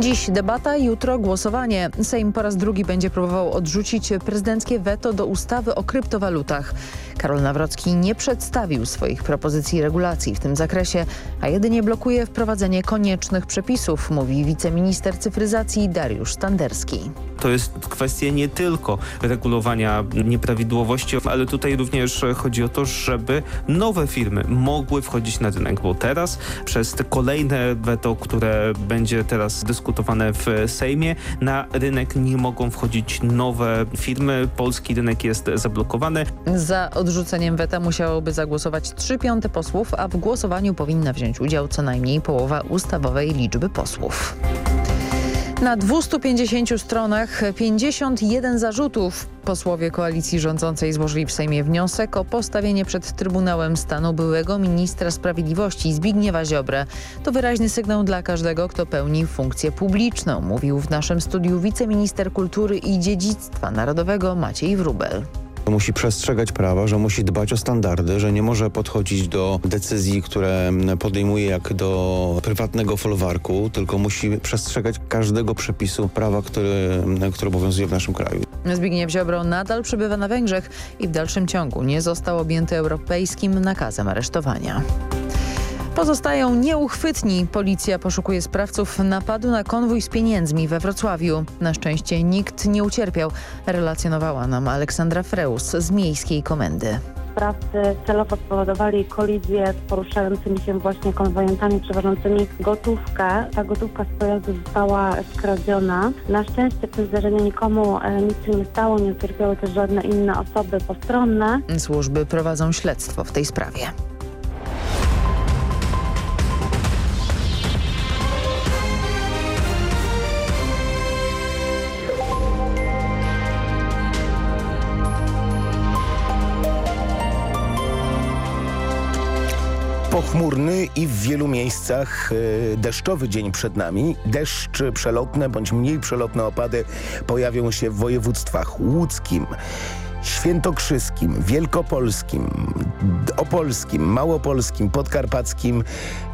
Dziś debata, jutro głosowanie. Sejm po raz drugi będzie próbował odrzucić prezydenckie weto do ustawy o kryptowalutach. Karol Nawrocki nie przedstawił swoich propozycji regulacji w tym zakresie, a jedynie blokuje wprowadzenie koniecznych przepisów, mówi wiceminister cyfryzacji Dariusz Standerski. To jest kwestia nie tylko regulowania nieprawidłowości, ale tutaj również chodzi o to, żeby nowe firmy mogły wchodzić na rynek, bo teraz przez te kolejne weto, które będzie teraz dyskutowane w Sejmie, na rynek nie mogą wchodzić nowe firmy. Polski rynek jest zablokowany. Za odrzuceniem weta musiałoby zagłosować 3 piąte posłów, a w głosowaniu powinna wziąć udział co najmniej połowa ustawowej liczby posłów. Na 250 stronach 51 zarzutów. Posłowie koalicji rządzącej złożyli w Sejmie wniosek o postawienie przed Trybunałem Stanu byłego ministra sprawiedliwości Zbigniewa Ziobrę. To wyraźny sygnał dla każdego, kto pełni funkcję publiczną, mówił w naszym studiu wiceminister kultury i dziedzictwa narodowego Maciej Wrubel musi przestrzegać prawa, że musi dbać o standardy, że nie może podchodzić do decyzji, które podejmuje jak do prywatnego folwarku, tylko musi przestrzegać każdego przepisu prawa, który, który obowiązuje w naszym kraju. Zbigniew Ziobro nadal przebywa na Węgrzech i w dalszym ciągu nie został objęty europejskim nakazem aresztowania. Pozostają nieuchwytni. Policja poszukuje sprawców napadu na konwój z pieniędzmi we Wrocławiu. Na szczęście nikt nie ucierpiał, relacjonowała nam Aleksandra Freus z Miejskiej Komendy sprawcy celowo spowodowali kolizję z poruszającymi się właśnie konwojentami przewożącymi gotówkę. Ta gotówka z pojazdu została skradziona. Na szczęście w tym zdarzeniu nikomu nic się nie stało, nie ucierpiały też żadne inne osoby postronne. Służby prowadzą śledztwo w tej sprawie. Pochmurny i w wielu miejscach deszczowy dzień przed nami. Deszcz przelotne bądź mniej przelotne opady pojawią się w województwach łódzkim, świętokrzyskim, wielkopolskim, opolskim, małopolskim, podkarpackim,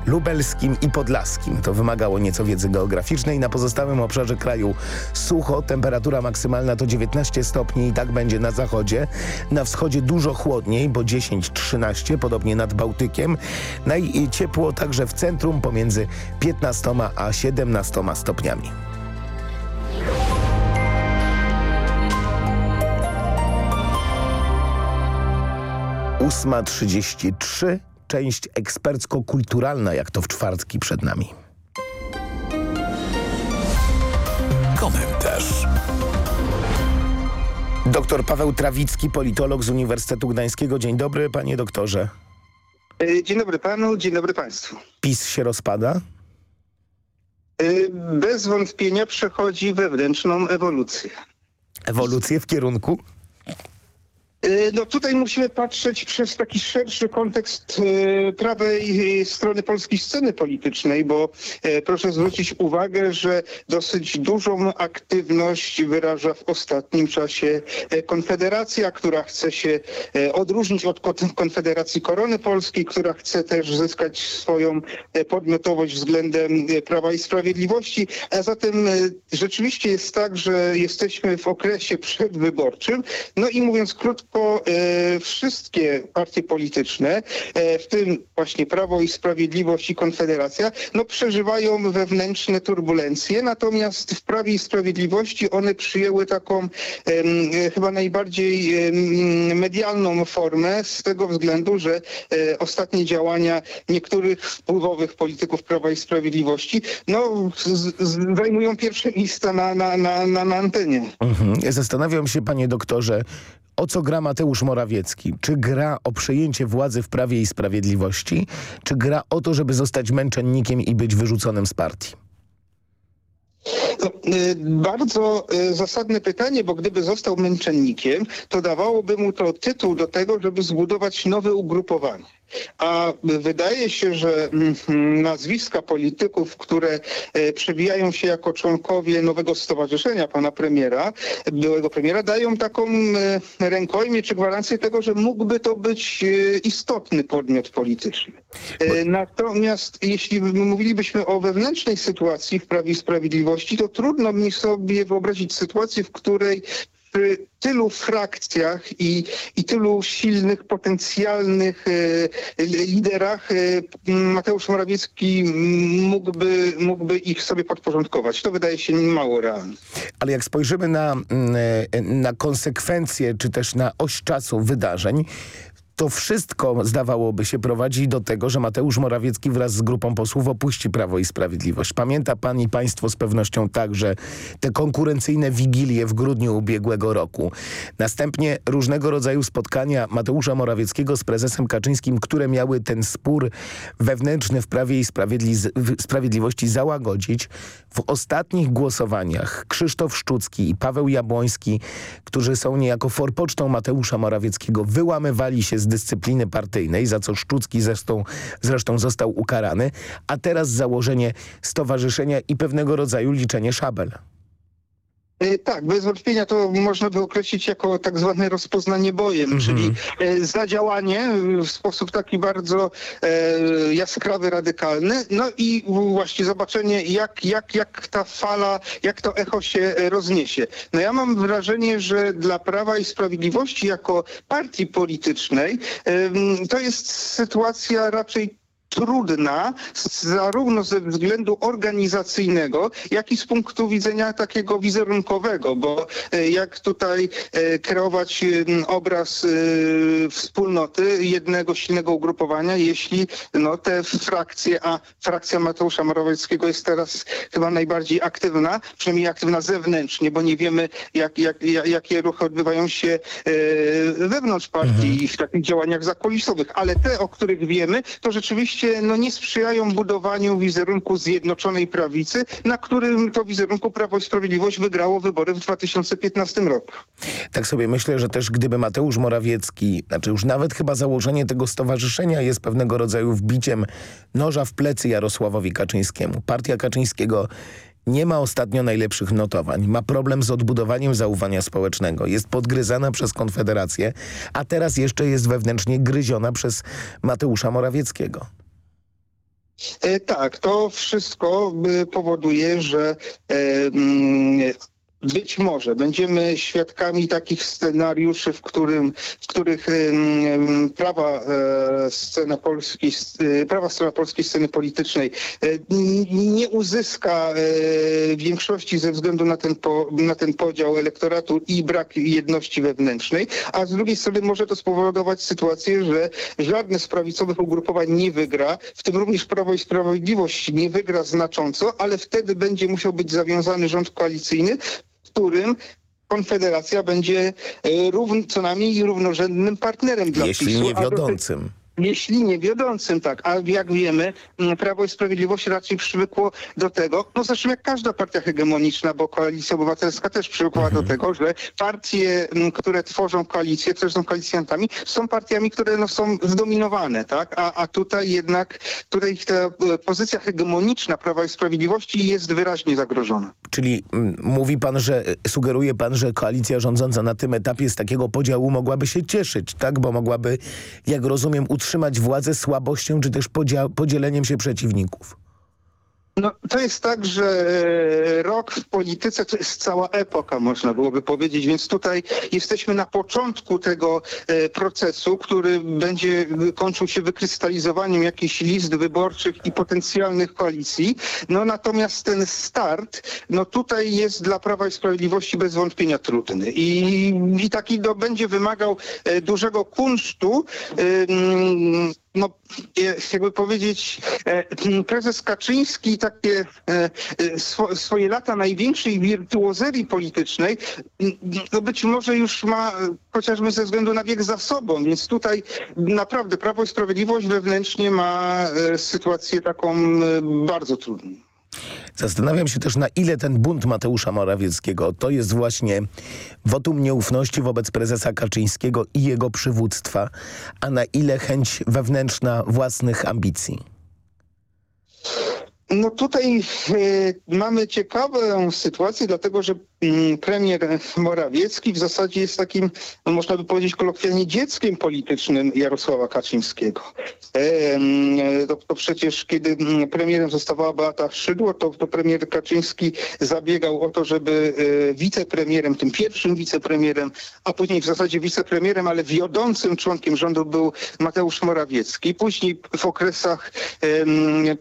lubelskim i podlaskim. To wymagało nieco wiedzy geograficznej. Na pozostałym obszarze kraju sucho, temperatura maksymalna to 19 stopni i tak będzie na zachodzie. Na wschodzie dużo chłodniej, bo 10-13, podobnie nad Bałtykiem. Najciepło także w centrum pomiędzy 15 a 17 stopniami. Ósma trzydzieści trzy, część ekspercko-kulturalna, jak to w czwartki przed nami. Komentarz. Doktor Paweł Trawicki, politolog z Uniwersytetu Gdańskiego. Dzień dobry, panie doktorze. Dzień dobry panu, dzień dobry państwu. PiS się rozpada? Bez wątpienia przechodzi wewnętrzną ewolucję. Ewolucję w kierunku? E, no tutaj musimy patrzeć przez taki szerszy kontekst e, prawej e, strony polskiej sceny politycznej, bo proszę zwrócić uwagę, że dosyć dużą aktywność wyraża w ostatnim czasie Konfederacja, która chce się odróżnić od Konfederacji Korony Polskiej, która chce też zyskać swoją podmiotowość względem Prawa i Sprawiedliwości, a zatem rzeczywiście jest tak, że jesteśmy w okresie przedwyborczym, no i mówiąc krótko, e, wszystkie partie polityczne, e, w tym właśnie Prawo i Sprawiedliwość i Konfederacja, no przeżywają wewnętrzne turbulencje, natomiast w Prawie i Sprawiedliwości one przyjęły taką e, chyba najbardziej medialną formę z tego względu, że ostatnie działania niektórych wpływowych polityków Prawa i Sprawiedliwości no, zajmują pierwsze miejsca na, na, na, na, na antenie. Mhm. Zastanawiam się, panie doktorze, o co gra Mateusz Morawiecki? Czy gra o przejęcie władzy w Prawie i Sprawiedliwości, czy gra o to, żeby zostać męczennikiem i być wyrzuconym z partii? No, y, bardzo y, zasadne pytanie, bo gdyby został męczennikiem, to dawałoby mu to tytuł do tego, żeby zbudować nowe ugrupowanie. A wydaje się, że mm, nazwiska polityków, które e, przebijają się jako członkowie nowego stowarzyszenia pana premiera, byłego premiera, dają taką e, rękojmię czy gwarancję tego, że mógłby to być e, istotny podmiot polityczny. Natomiast jeśli mówilibyśmy o wewnętrznej sytuacji w Prawie i Sprawiedliwości, to trudno mi sobie wyobrazić sytuację, w której przy tylu frakcjach i, i tylu silnych, potencjalnych e, liderach e, Mateusz Morawiecki mógłby, mógłby ich sobie podporządkować. To wydaje się mało realne. Ale jak spojrzymy na, e, na konsekwencje, czy też na oś czasu wydarzeń, to wszystko zdawałoby się prowadzi do tego, że Mateusz Morawiecki wraz z grupą posłów opuści Prawo i Sprawiedliwość. Pamięta pan i państwo z pewnością także te konkurencyjne wigilie w grudniu ubiegłego roku. Następnie różnego rodzaju spotkania Mateusza Morawieckiego z prezesem Kaczyńskim, które miały ten spór wewnętrzny w Prawie i Sprawiedliwości załagodzić. W ostatnich głosowaniach Krzysztof Szczucki i Paweł Jabłoński, którzy są niejako forpocztą Mateusza Morawieckiego, wyłamywali się z dyscypliny partyjnej, za co Szczucki zresztą, zresztą został ukarany, a teraz założenie stowarzyszenia i pewnego rodzaju liczenie szabel. E, tak, bez wątpienia to można by określić jako tak zwane rozpoznanie bojem, mm -hmm. czyli e, zadziałanie w sposób taki bardzo e, jaskrawy, radykalny, no i właśnie zobaczenie jak, jak, jak ta fala, jak to echo się rozniesie. No ja mam wrażenie, że dla Prawa i Sprawiedliwości jako partii politycznej e, to jest sytuacja raczej trudna zarówno ze względu organizacyjnego, jak i z punktu widzenia takiego wizerunkowego, bo e, jak tutaj e, kreować obraz e, wspólnoty jednego silnego ugrupowania, jeśli no, te frakcje, a frakcja Mateusza Morawieckiego jest teraz chyba najbardziej aktywna, przynajmniej aktywna zewnętrznie, bo nie wiemy jak, jak, jakie ruchy odbywają się wewnątrz partii mhm. i w takich działaniach zakulisowych, ale te, o których wiemy, to rzeczywiście no, nie sprzyjają budowaniu wizerunku Zjednoczonej Prawicy, na którym to wizerunku Prawo i Sprawiedliwość wygrało wybory w 2015 roku. Tak sobie myślę, że też gdyby Mateusz Morawiecki, znaczy już nawet chyba założenie tego stowarzyszenia jest pewnego rodzaju wbiciem noża w plecy Jarosławowi Kaczyńskiemu. Partia Kaczyńskiego nie ma ostatnio najlepszych notowań, ma problem z odbudowaniem zaufania społecznego, jest podgryzana przez Konfederację, a teraz jeszcze jest wewnętrznie gryziona przez Mateusza Morawieckiego. E, tak, to wszystko e, powoduje, że e, mm, być może. Będziemy świadkami takich scenariuszy, w, którym, w których prawa e, scena polskiej, e, prawa strona polskiej sceny politycznej e, nie uzyska większości ze względu na ten, po, na ten podział elektoratu i brak jedności wewnętrznej, a z drugiej strony może to spowodować sytuację, że żadne z prawicowych ugrupowań nie wygra, w tym również Prawo i Sprawiedliwość nie wygra znacząco, ale wtedy będzie musiał być zawiązany rząd koalicyjny, którym Konfederacja będzie e, równ, co najmniej równorzędnym partnerem dla Jeśli PiSu. nie wiodącym. Jeśli nie wiodącym, tak. A jak wiemy, mm, Prawo i Sprawiedliwość raczej przywykło do tego, no zresztą jak każda partia hegemoniczna, bo Koalicja Obywatelska też przywykła do tego, że partie, mm, które tworzą koalicję, które są koalicjantami, są partiami, które no, są zdominowane, tak? A, a tutaj jednak, tutaj ta e, pozycja hegemoniczna Prawa i Sprawiedliwości jest wyraźnie zagrożona. Czyli mm, mówi pan, że sugeruje pan, że koalicja rządząca na tym etapie z takiego podziału mogłaby się cieszyć, tak? Bo mogłaby, jak rozumiem, utrzymać władzę słabością czy też podzieleniem się przeciwników. No, to jest tak, że e, rok w polityce to jest cała epoka, można byłoby powiedzieć, więc tutaj jesteśmy na początku tego e, procesu, który będzie kończył się wykrystalizowaniem jakichś list wyborczych i potencjalnych koalicji. No natomiast ten start, no tutaj jest dla Prawa i Sprawiedliwości bez wątpienia trudny i, i taki no, będzie wymagał e, dużego kunsztu no, jakby powiedzieć, prezes Kaczyński takie e, swoje lata największej wirtuozerii politycznej, to być może już ma chociażby ze względu na wiek za sobą, więc tutaj naprawdę Prawo i Sprawiedliwość wewnętrznie ma e, sytuację taką e, bardzo trudną. Zastanawiam się też na ile ten bunt Mateusza Morawieckiego to jest właśnie wotum nieufności wobec prezesa Kaczyńskiego i jego przywództwa, a na ile chęć wewnętrzna własnych ambicji. No tutaj y, mamy ciekawą sytuację, dlatego że premier Morawiecki w zasadzie jest takim, no można by powiedzieć kolokwialnie dzieckiem politycznym Jarosława Kaczyńskiego. To, to, przecież kiedy premierem zostawała Beata Szydło, to, to premier Kaczyński zabiegał o to, żeby e, wicepremierem, tym pierwszym wicepremierem, a później w zasadzie wicepremierem, ale wiodącym członkiem rządu był Mateusz Morawiecki. Później w okresach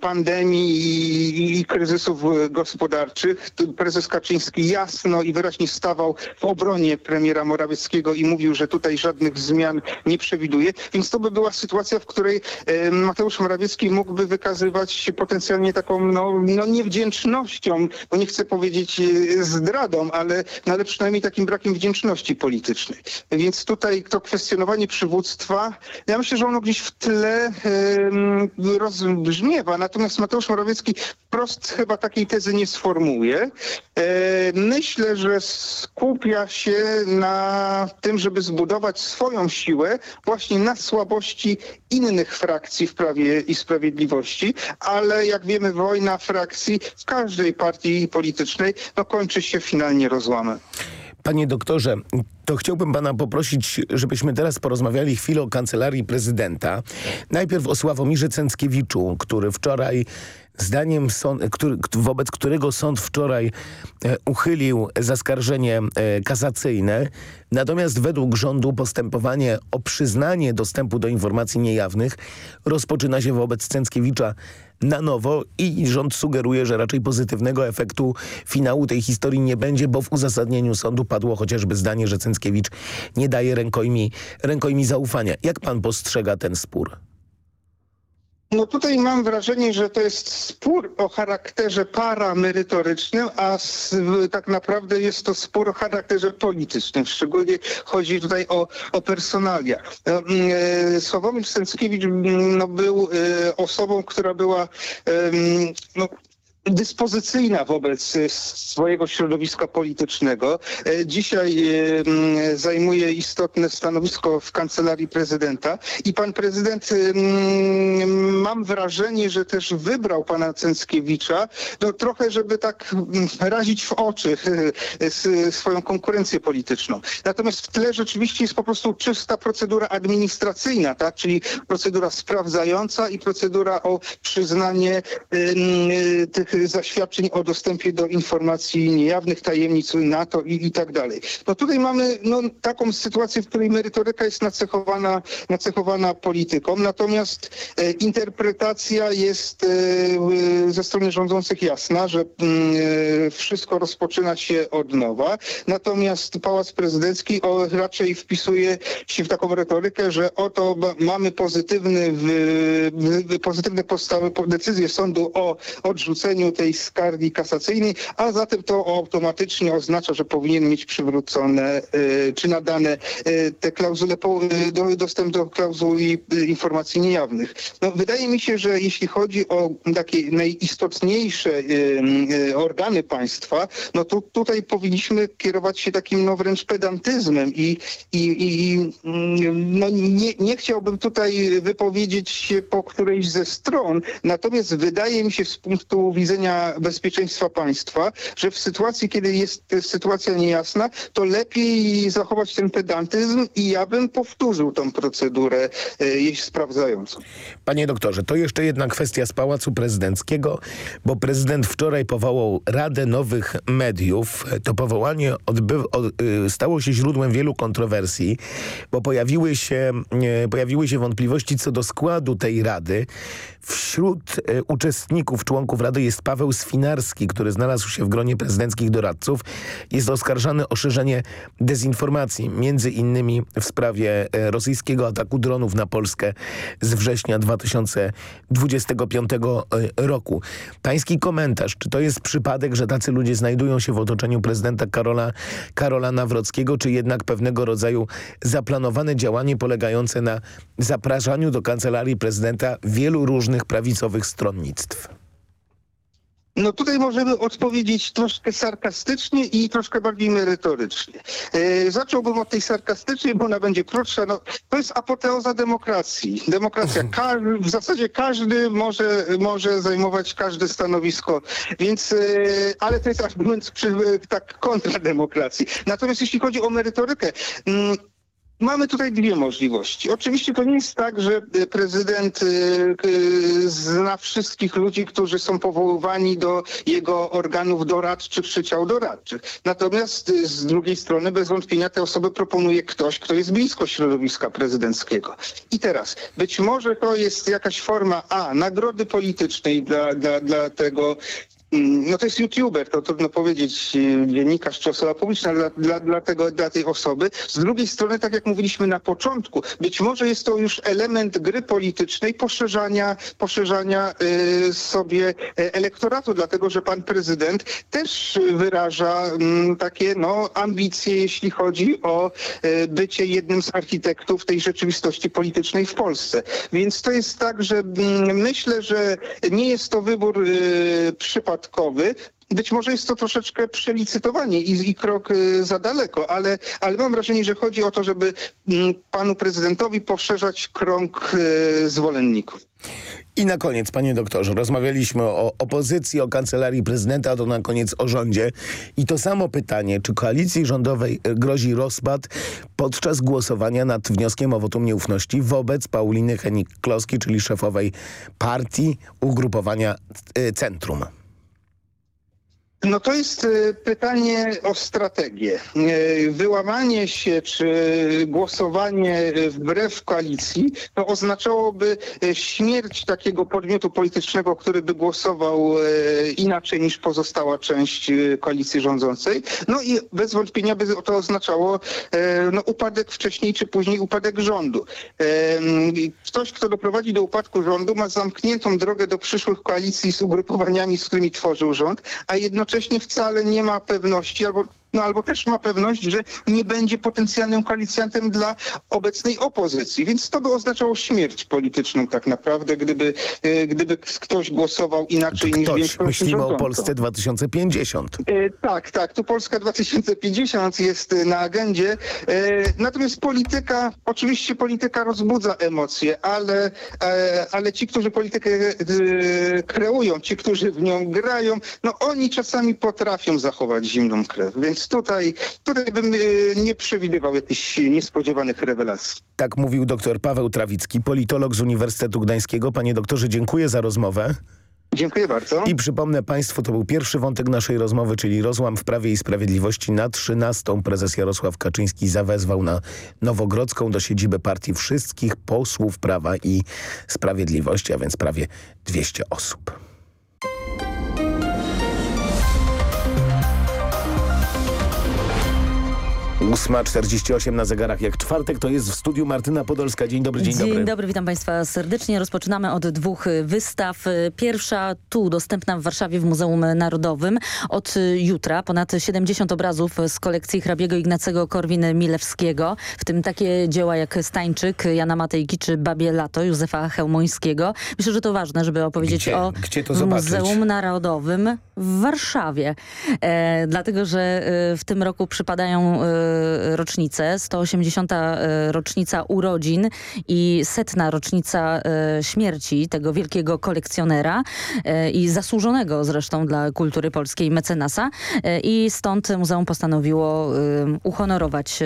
pandemii i kryzysów gospodarczych. Prezes Kaczyński jasno i wyraźnie stawał w obronie premiera Morawieckiego i mówił, że tutaj żadnych zmian nie przewiduje. Więc to by była sytuacja, w której Mateusz Morawiecki mógłby wykazywać się potencjalnie taką no, no niewdzięcznością, bo nie chcę powiedzieć e, zdradą, ale, no, ale przynajmniej takim brakiem wdzięczności politycznej. Więc tutaj to kwestionowanie przywództwa, ja myślę, że ono gdzieś w tle rozbrzmiewa. Natomiast Mateusz Morawiecki wprost chyba takiej tezy nie sformułuje. E, myślę, że skupia się na tym, żeby zbudować swoją siłę właśnie na słabości innych frakcji w Prawie i Sprawiedliwości, ale jak wiemy wojna frakcji w każdej partii politycznej no, kończy się finalnie rozłamem. Panie doktorze, to chciałbym pana poprosić, żebyśmy teraz porozmawiali chwilę o kancelarii prezydenta. Najpierw o Sławomirze Cęckiewiczu, który wczoraj zdaniem sąd, który, wobec którego sąd wczoraj e, uchylił zaskarżenie e, kasacyjne. Natomiast według rządu postępowanie o przyznanie dostępu do informacji niejawnych rozpoczyna się wobec Cęckiewicza na nowo i rząd sugeruje, że raczej pozytywnego efektu finału tej historii nie będzie, bo w uzasadnieniu sądu padło chociażby zdanie, że Cęckiewicz nie daje rękojmi, rękojmi zaufania. Jak pan postrzega ten spór? No tutaj mam wrażenie, że to jest spór o charakterze paramerytorycznym, a tak naprawdę jest to spór o charakterze politycznym. Szczególnie chodzi tutaj o, o personalia. E, Sławomir Sęckiewicz mm, no, był e, osobą, która była no, dyspozycyjna wobec e, swojego środowiska politycznego. E, dzisiaj e, zajmuje istotne stanowisko w kancelarii prezydenta i pan prezydent mam wrażenie, że też wybrał pana Cęckiewicza no, trochę, żeby tak razić w oczy swoją konkurencję polityczną. Natomiast w tle rzeczywiście jest po prostu czysta procedura administracyjna, tak? czyli procedura sprawdzająca i procedura o przyznanie tych zaświadczeń o dostępie do informacji niejawnych, tajemnic NATO i, i tak dalej. No tutaj mamy no, taką sytuację, w której merytoryka jest nacechowana, nacechowana polityką, natomiast e, interpretacja jest e, ze strony rządzących jasna, że mm, e, wszystko rozpoczyna się od nowa, natomiast Pałac Prezydencki o, raczej wpisuje się w taką retorykę, że oto mamy pozytywny, w, w, pozytywne postawy, decyzję sądu o odrzuceniu tej skargi kasacyjnej, a zatem to automatycznie oznacza, że powinien mieć przywrócone czy nadane te klauzule, do, dostęp do klauzul informacji niejawnych. No, wydaje mi się, że jeśli chodzi o takie najistotniejsze organy państwa, no to tutaj powinniśmy kierować się takim no wręcz pedantyzmem i, i, i no nie, nie chciałbym tutaj wypowiedzieć się po którejś ze stron, natomiast wydaje mi się z punktu widzenia bezpieczeństwa państwa, że w sytuacji, kiedy jest sytuacja niejasna, to lepiej zachować ten pedantyzm i ja bym powtórzył tą procedurę e, jeśli sprawdzającą. Panie doktorze, to jeszcze jedna kwestia z Pałacu Prezydenckiego, bo prezydent wczoraj powołał Radę Nowych Mediów. To powołanie y, stało się źródłem wielu kontrowersji, bo pojawiły się, pojawiły się wątpliwości co do składu tej Rady. Wśród y, uczestników, członków Rady jest Paweł Swinarski, który znalazł się w gronie prezydenckich doradców. Jest oskarżany o szerzenie dezinformacji, między innymi w sprawie y, rosyjskiego ataku dronów na Polskę z września 2025 roku. Pański komentarz, czy to jest przypadek, że tacy ludzie znajdują się w otoczeniu prezydenta Karola, Karola Nawrockiego, czy jednak pewnego rodzaju zaplanowane działanie polegające na zapraszaniu do kancelarii prezydenta wielu różnych prawicowych stronnictw? No tutaj możemy odpowiedzieć troszkę sarkastycznie i troszkę bardziej merytorycznie. E, zacząłbym od tej sarkastycznej, bo ona będzie krótsza. No, to jest apoteoza demokracji. Demokracja. Ka w zasadzie każdy może, może zajmować każde stanowisko, więc, e, ale to jest argument przy, tak kontra demokracji. Natomiast jeśli chodzi o merytorykę, mm, Mamy tutaj dwie możliwości. Oczywiście to nie jest tak, że e, prezydent e, zna wszystkich ludzi, którzy są powoływani do jego organów doradczych czy ciał doradczych. Natomiast e, z drugiej strony bez wątpienia te osoby proponuje ktoś, kto jest blisko środowiska prezydenckiego. I teraz być może to jest jakaś forma A, nagrody politycznej dla, dla, dla tego no to jest youtuber, to trudno powiedzieć, y, dziennikarz czy osoba publiczna dla, dla, dla, tego, dla tej osoby. Z drugiej strony, tak jak mówiliśmy na początku, być może jest to już element gry politycznej, poszerzania, poszerzania y, sobie e, elektoratu, dlatego że pan prezydent też wyraża y, takie no, ambicje, jeśli chodzi o y, bycie jednym z architektów tej rzeczywistości politycznej w Polsce. Więc to jest tak, że mm, myślę, że nie jest to wybór y, przypadkowy, być może jest to troszeczkę przelicytowanie i, i, krok y, za daleko, ale, ale mam wrażenie, że chodzi o to, żeby mm, panu prezydentowi poszerzać krąg y, zwolenników. I na koniec, panie doktorze, rozmawialiśmy o opozycji, o kancelarii prezydenta, a to na koniec o rządzie. I to samo pytanie, czy koalicji rządowej y, grozi rozpad podczas głosowania nad wnioskiem o wotum nieufności wobec Pauliny Henik-Kloski, czyli szefowej partii ugrupowania Centrum? No to jest e, pytanie o strategię. E, wyłamanie się czy głosowanie wbrew koalicji to oznaczałoby e, śmierć takiego podmiotu politycznego, który by głosował inaczej niż pozostała część koalicji rządzącej. No i bez wątpienia by to oznaczało no, upadek wcześniej czy później upadek rządu. Ktoś, kto doprowadzi do upadku rządu ma zamkniętą drogę do przyszłych koalicji z ugrupowaniami, z którymi tworzył rząd, a jednocześnie jednocześnie wcale nie ma pewności albo no albo też ma pewność, że nie będzie potencjalnym koalicjantem dla obecnej opozycji. Więc to by oznaczało śmierć polityczną tak naprawdę, gdyby, e, gdyby ktoś głosował inaczej ktoś, niż większość Myślimy o Polsce 2050. E, tak, tak. Tu Polska 2050 jest na agendzie. E, natomiast polityka, oczywiście polityka rozbudza emocje, ale, ale ci, którzy politykę kreują, ci, którzy w nią grają, no oni czasami potrafią zachować zimną krew. Więc tutaj, tutaj bym y, nie przewidywał jakichś niespodziewanych rewelacji. Tak mówił dr Paweł Trawicki, politolog z Uniwersytetu Gdańskiego. Panie doktorze, dziękuję za rozmowę. Dziękuję bardzo. I przypomnę Państwu, to był pierwszy wątek naszej rozmowy, czyli rozłam w Prawie i Sprawiedliwości. Na 13 prezes Jarosław Kaczyński zawezwał na Nowogrodzką do siedziby partii wszystkich posłów Prawa i Sprawiedliwości, a więc prawie 200 osób. 8.48 na zegarach jak czwartek, to jest w studiu Martyna Podolska. Dzień dobry, dzień, dzień dobry. Dzień dobry, witam Państwa serdecznie. Rozpoczynamy od dwóch wystaw. Pierwsza tu dostępna w Warszawie w Muzeum Narodowym. Od jutra ponad 70 obrazów z kolekcji hrabiego Ignacego Korwin-Milewskiego, w tym takie dzieła jak Stańczyk, Jana Matejki czy Babie Lato Józefa Chełmońskiego. Myślę, że to ważne, żeby opowiedzieć gdzie, o gdzie Muzeum Narodowym w Warszawie. E, dlatego, że w tym roku przypadają e, rocznice, 180. E, rocznica urodzin i setna rocznica e, śmierci tego wielkiego kolekcjonera i zasłużonego zresztą dla kultury polskiej mecenasa i stąd muzeum postanowiło uhonorować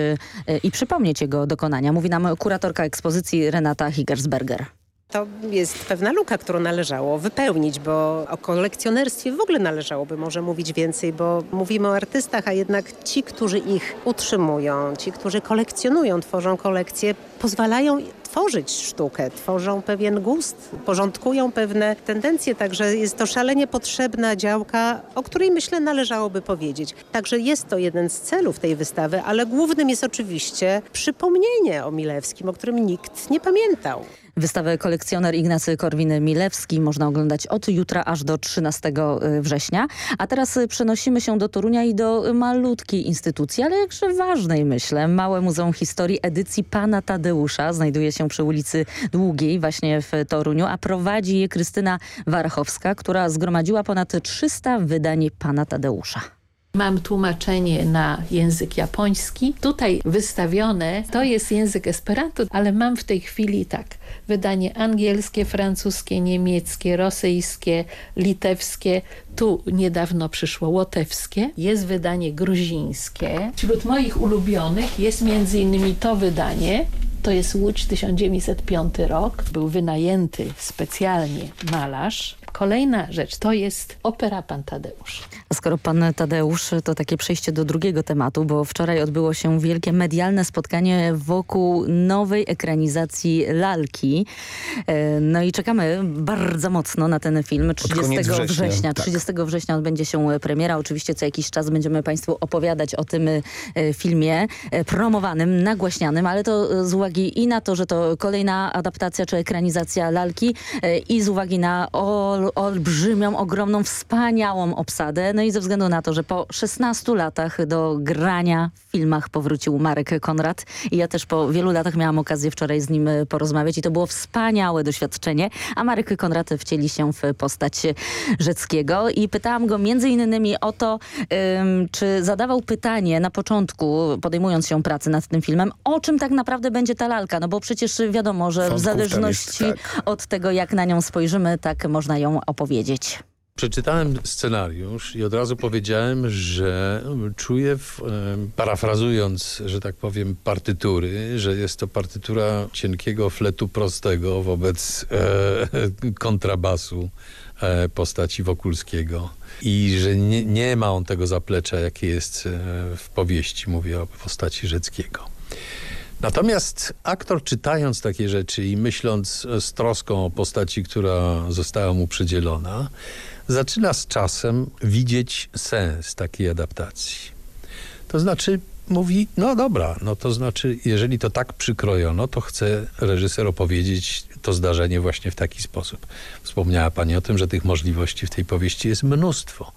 i przypomnieć jego dokonania. Mówi nam kuratorka ekspozycji Renata Higgersberger. To jest pewna luka, którą należało wypełnić, bo o kolekcjonerstwie w ogóle należałoby może mówić więcej, bo mówimy o artystach, a jednak ci, którzy ich utrzymują, ci, którzy kolekcjonują, tworzą kolekcje, pozwalają tworzyć sztukę, tworzą pewien gust, porządkują pewne tendencje, także jest to szalenie potrzebna działka, o której myślę należałoby powiedzieć. Także jest to jeden z celów tej wystawy, ale głównym jest oczywiście przypomnienie o Milewskim, o którym nikt nie pamiętał. Wystawę kolekcjoner Ignacy Korwin-Milewski można oglądać od jutra aż do 13 y, września. A teraz y, przenosimy się do Torunia i do malutkiej instytucji, ale jakże ważnej myślę. Małe Muzeum Historii edycji Pana Tadeusza znajduje się przy ulicy Długiej właśnie w Toruniu, a prowadzi je Krystyna Warchowska, która zgromadziła ponad 300 wydań Pana Tadeusza. Mam tłumaczenie na język japoński. Tutaj wystawione to jest język esperanto, ale mam w tej chwili tak wydanie angielskie, francuskie, niemieckie, rosyjskie, litewskie. Tu niedawno przyszło łotewskie. Jest wydanie gruzińskie. Wśród moich ulubionych jest między innymi to wydanie. To jest Łódź 1905 rok. Był wynajęty specjalnie malarz Kolejna rzecz to jest opera Pan Tadeusz. A skoro Pan Tadeusz, to takie przejście do drugiego tematu, bo wczoraj odbyło się wielkie medialne spotkanie wokół nowej ekranizacji Lalki. E, no i czekamy bardzo mocno na ten film. 30 września, września tak. 30 września odbędzie się premiera. Oczywiście co jakiś czas będziemy Państwu opowiadać o tym e, filmie e, promowanym, nagłaśnianym, ale to z uwagi i na to, że to kolejna adaptacja czy ekranizacja Lalki i z uwagi na ol olbrzymią, ogromną, wspaniałą obsadę. No i ze względu na to, że po 16 latach do grania w filmach powrócił Marek Konrad i ja też po wielu latach miałam okazję wczoraj z nim porozmawiać i to było wspaniałe doświadczenie, a Marek Konrad wcieli się w postać Rzeckiego i pytałam go między innymi o to, czy zadawał pytanie na początku, podejmując się pracy nad tym filmem, o czym tak naprawdę będzie ta lalka, no bo przecież wiadomo, że w zależności jest, tak. od tego, jak na nią spojrzymy, tak można ją opowiedzieć. Przeczytałem scenariusz i od razu powiedziałem, że czuję, w, parafrazując, że tak powiem, partytury, że jest to partytura cienkiego fletu prostego wobec e, kontrabasu e, postaci Wokulskiego i że nie, nie ma on tego zaplecza, jakie jest e, w powieści, mówię o postaci Rzeckiego. Natomiast aktor czytając takie rzeczy i myśląc z troską o postaci, która została mu przydzielona, zaczyna z czasem widzieć sens takiej adaptacji. To znaczy mówi, no dobra, no to znaczy, jeżeli to tak przykrojono, to chce reżyser opowiedzieć to zdarzenie właśnie w taki sposób. Wspomniała pani o tym, że tych możliwości w tej powieści jest mnóstwo.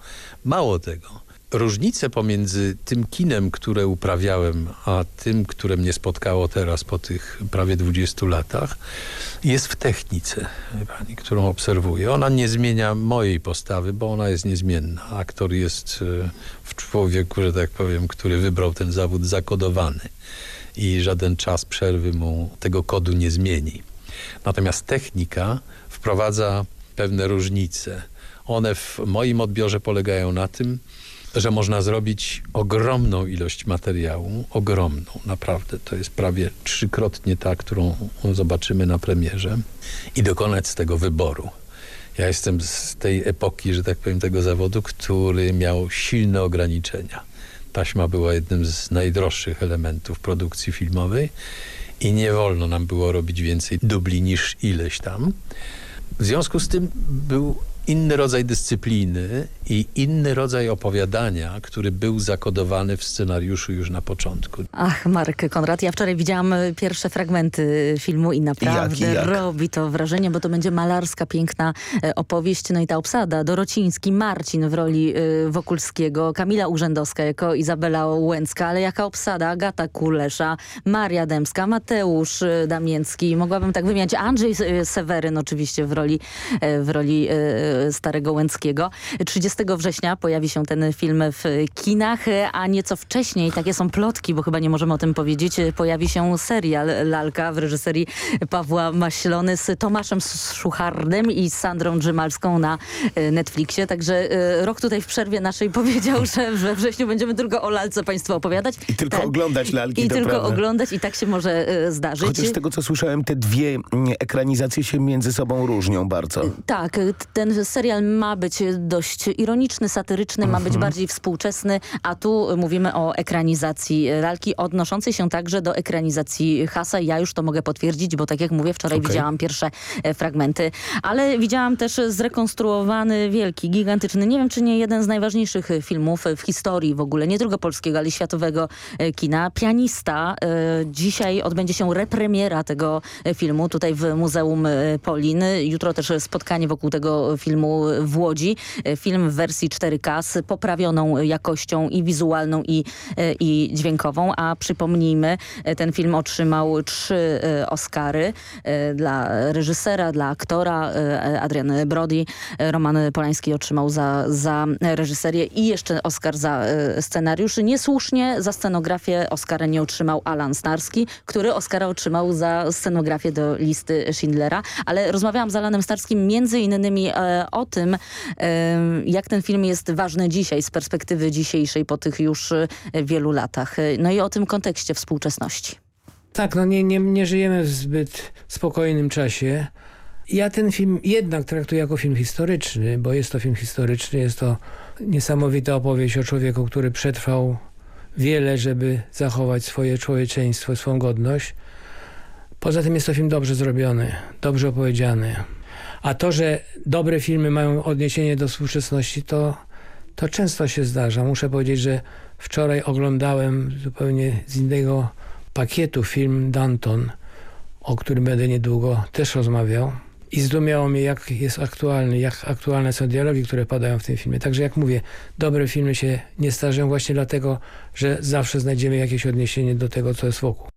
Mało tego różnice pomiędzy tym kinem, które uprawiałem, a tym, które mnie spotkało teraz po tych prawie 20 latach, jest w technice, pani, którą obserwuję. Ona nie zmienia mojej postawy, bo ona jest niezmienna. Aktor jest e, w człowieku, że tak powiem, który wybrał ten zawód zakodowany i żaden czas przerwy mu tego kodu nie zmieni. Natomiast technika wprowadza pewne różnice. One w moim odbiorze polegają na tym, że można zrobić ogromną ilość materiału, ogromną, naprawdę. To jest prawie trzykrotnie ta, którą zobaczymy na premierze i dokonać z tego wyboru. Ja jestem z tej epoki, że tak powiem, tego zawodu, który miał silne ograniczenia. Taśma była jednym z najdroższych elementów produkcji filmowej i nie wolno nam było robić więcej dubli niż ileś tam. W związku z tym był inny rodzaj dyscypliny i inny rodzaj opowiadania, który był zakodowany w scenariuszu już na początku. Ach, Marek Konrad, ja wczoraj widziałam e, pierwsze fragmenty filmu i naprawdę Jak, jak? robi to wrażenie, bo to będzie malarska, piękna e, opowieść. No i ta obsada, Dorociński, Marcin w roli Wokulskiego, Kamila Urzędowska jako Izabela Łęcka, ale jaka obsada, Agata Kulesza, Maria Dębska, Mateusz Damięcki, mogłabym tak wymieniać, Andrzej Seweryn oczywiście w roli, w roli starego Łęckiego. 30 września pojawi się ten film w kinach, a nieco wcześniej, takie są plotki, bo chyba nie możemy o tym powiedzieć, pojawi się serial Lalka w reżyserii Pawła Maślony z Tomaszem Szuchardem i Sandrą Drzymalską na y, Netflixie. Także y, rok tutaj w przerwie naszej powiedział, że we wrześniu będziemy tylko o lalce Państwu opowiadać. I tylko Tak. oglądać lalki, I tylko prawda. oglądać i tak się może y, zdarzyć. Chociaż z tego, co słyszałem, te dwie mm, ekranizacje się między sobą różnią bardzo. Tak, ten serial ma być dość ironiczny, satyryczny, ma być Mhm. bardziej współczesny, a tu mówimy o ekranizacji lalki, odnoszącej się także do ekranizacji Hasa. Ja już to mogę potwierdzić, bo tak jak mówię, wczoraj Okej. widziałam pierwsze e, fragmenty, ale widziałam też zrekonstruowany, wielki, gigantyczny, nie wiem czy nie jeden z najważniejszych filmów w historii w ogóle, nie tylko polskiego, ale światowego e, kina. Pianista. E, Dzisiaj odbędzie się repremiera tego filmu tutaj w Muzeum Poliny. Jutro też spotkanie wokół tego filmu w Łodzi. E, Film w wersji 4K z poprawioną jakością i wizualną i, e, i dźwiękową, a przypomnijmy, e, ten film otrzymał trzy Oscary dla reżysera, dla aktora. Adrian Brody, Roman Polański otrzymał za, za reżyserię i jeszcze Oscar za scenariusz. Niesłusznie za scenografię Oscara nie otrzymał Alan Starski, który Oscara otrzymał za scenografię do listy Schindlera, ale rozmawiałam z Alanem Starskim między innymi o tym, jak ten film jest ważny dzisiaj z perspektywy dzisiejszej po tych już e, wielu latach. No i o tym kontekście współczesności. Tak, no nie, nie, nie żyjemy w zbyt spokojnym czasie. Ja ten film jednak traktuję jako film historyczny, bo jest to film historyczny, jest to niesamowita opowieść o człowieku, który przetrwał wiele, żeby zachować swoje człowieczeństwo, swoją godność. Poza tym jest to film dobrze zrobiony, dobrze opowiedziany. A to, że dobre filmy mają odniesienie do współczesności, to, to często się zdarza. Muszę powiedzieć, że wczoraj oglądałem zupełnie z innego pakietu film Danton, o którym będę niedługo też rozmawiał. I zdumiało mnie, jak jest aktualny, jak aktualne są dialogi, które padają w tym filmie. Także jak mówię, dobre filmy się nie starzeją właśnie dlatego, że zawsze znajdziemy jakieś odniesienie do tego, co jest wokół.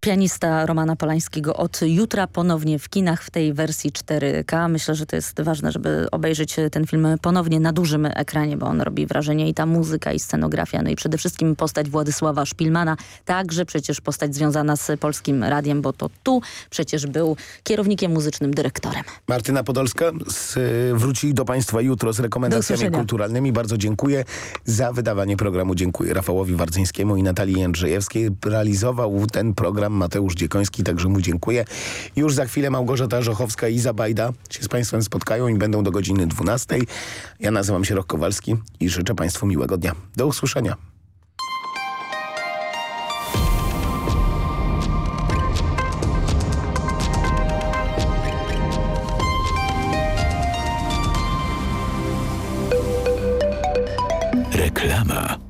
Pianista Romana Polańskiego od jutra ponownie w kinach w tej wersji 4K. Myślę, że to jest ważne, żeby obejrzeć ten film ponownie na dużym ekranie, bo on robi wrażenie i ta muzyka i scenografia, no i przede wszystkim postać Władysława Szpilmana, także przecież postać związana z Polskim Radiem, bo to tu przecież był kierownikiem muzycznym, dyrektorem. Martyna Podolska z, wróci do Państwa jutro z rekomendacjami kulturalnymi. Bardzo dziękuję za wydawanie programu. Dziękuję Rafałowi Wardzyńskiemu i Natalii Jędrzejewskiej. Realizował ten program Mateusz Dziekoński, także mu dziękuję. Już za chwilę Małgorzata Żochowska i Iza Bajda się z Państwem spotkają i będą do godziny 12. Ja nazywam się Rok Kowalski i życzę Państwu miłego dnia. Do usłyszenia. Reklama.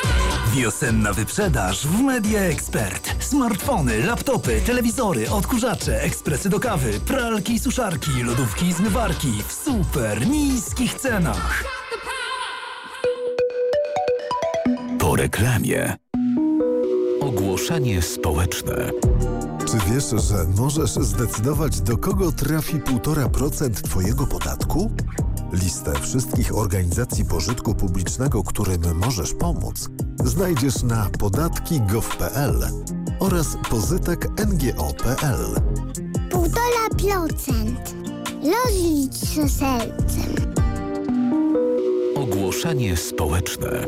Wiosenna wyprzedaż w Media Expert. Smartfony, laptopy, telewizory, odkurzacze, ekspresy do kawy, pralki suszarki, lodówki i zmywarki w super niskich cenach. Po reklamie. Ogłoszenie społeczne. Czy wiesz, że możesz zdecydować, do kogo trafi 1,5% Twojego podatku? Listę wszystkich organizacji pożytku publicznego, którym możesz pomóc, znajdziesz na podatki.gov.pl oraz pozytek.ngo.pl. 1,5%. Rozlicz się sercem. Ogłoszenie społeczne.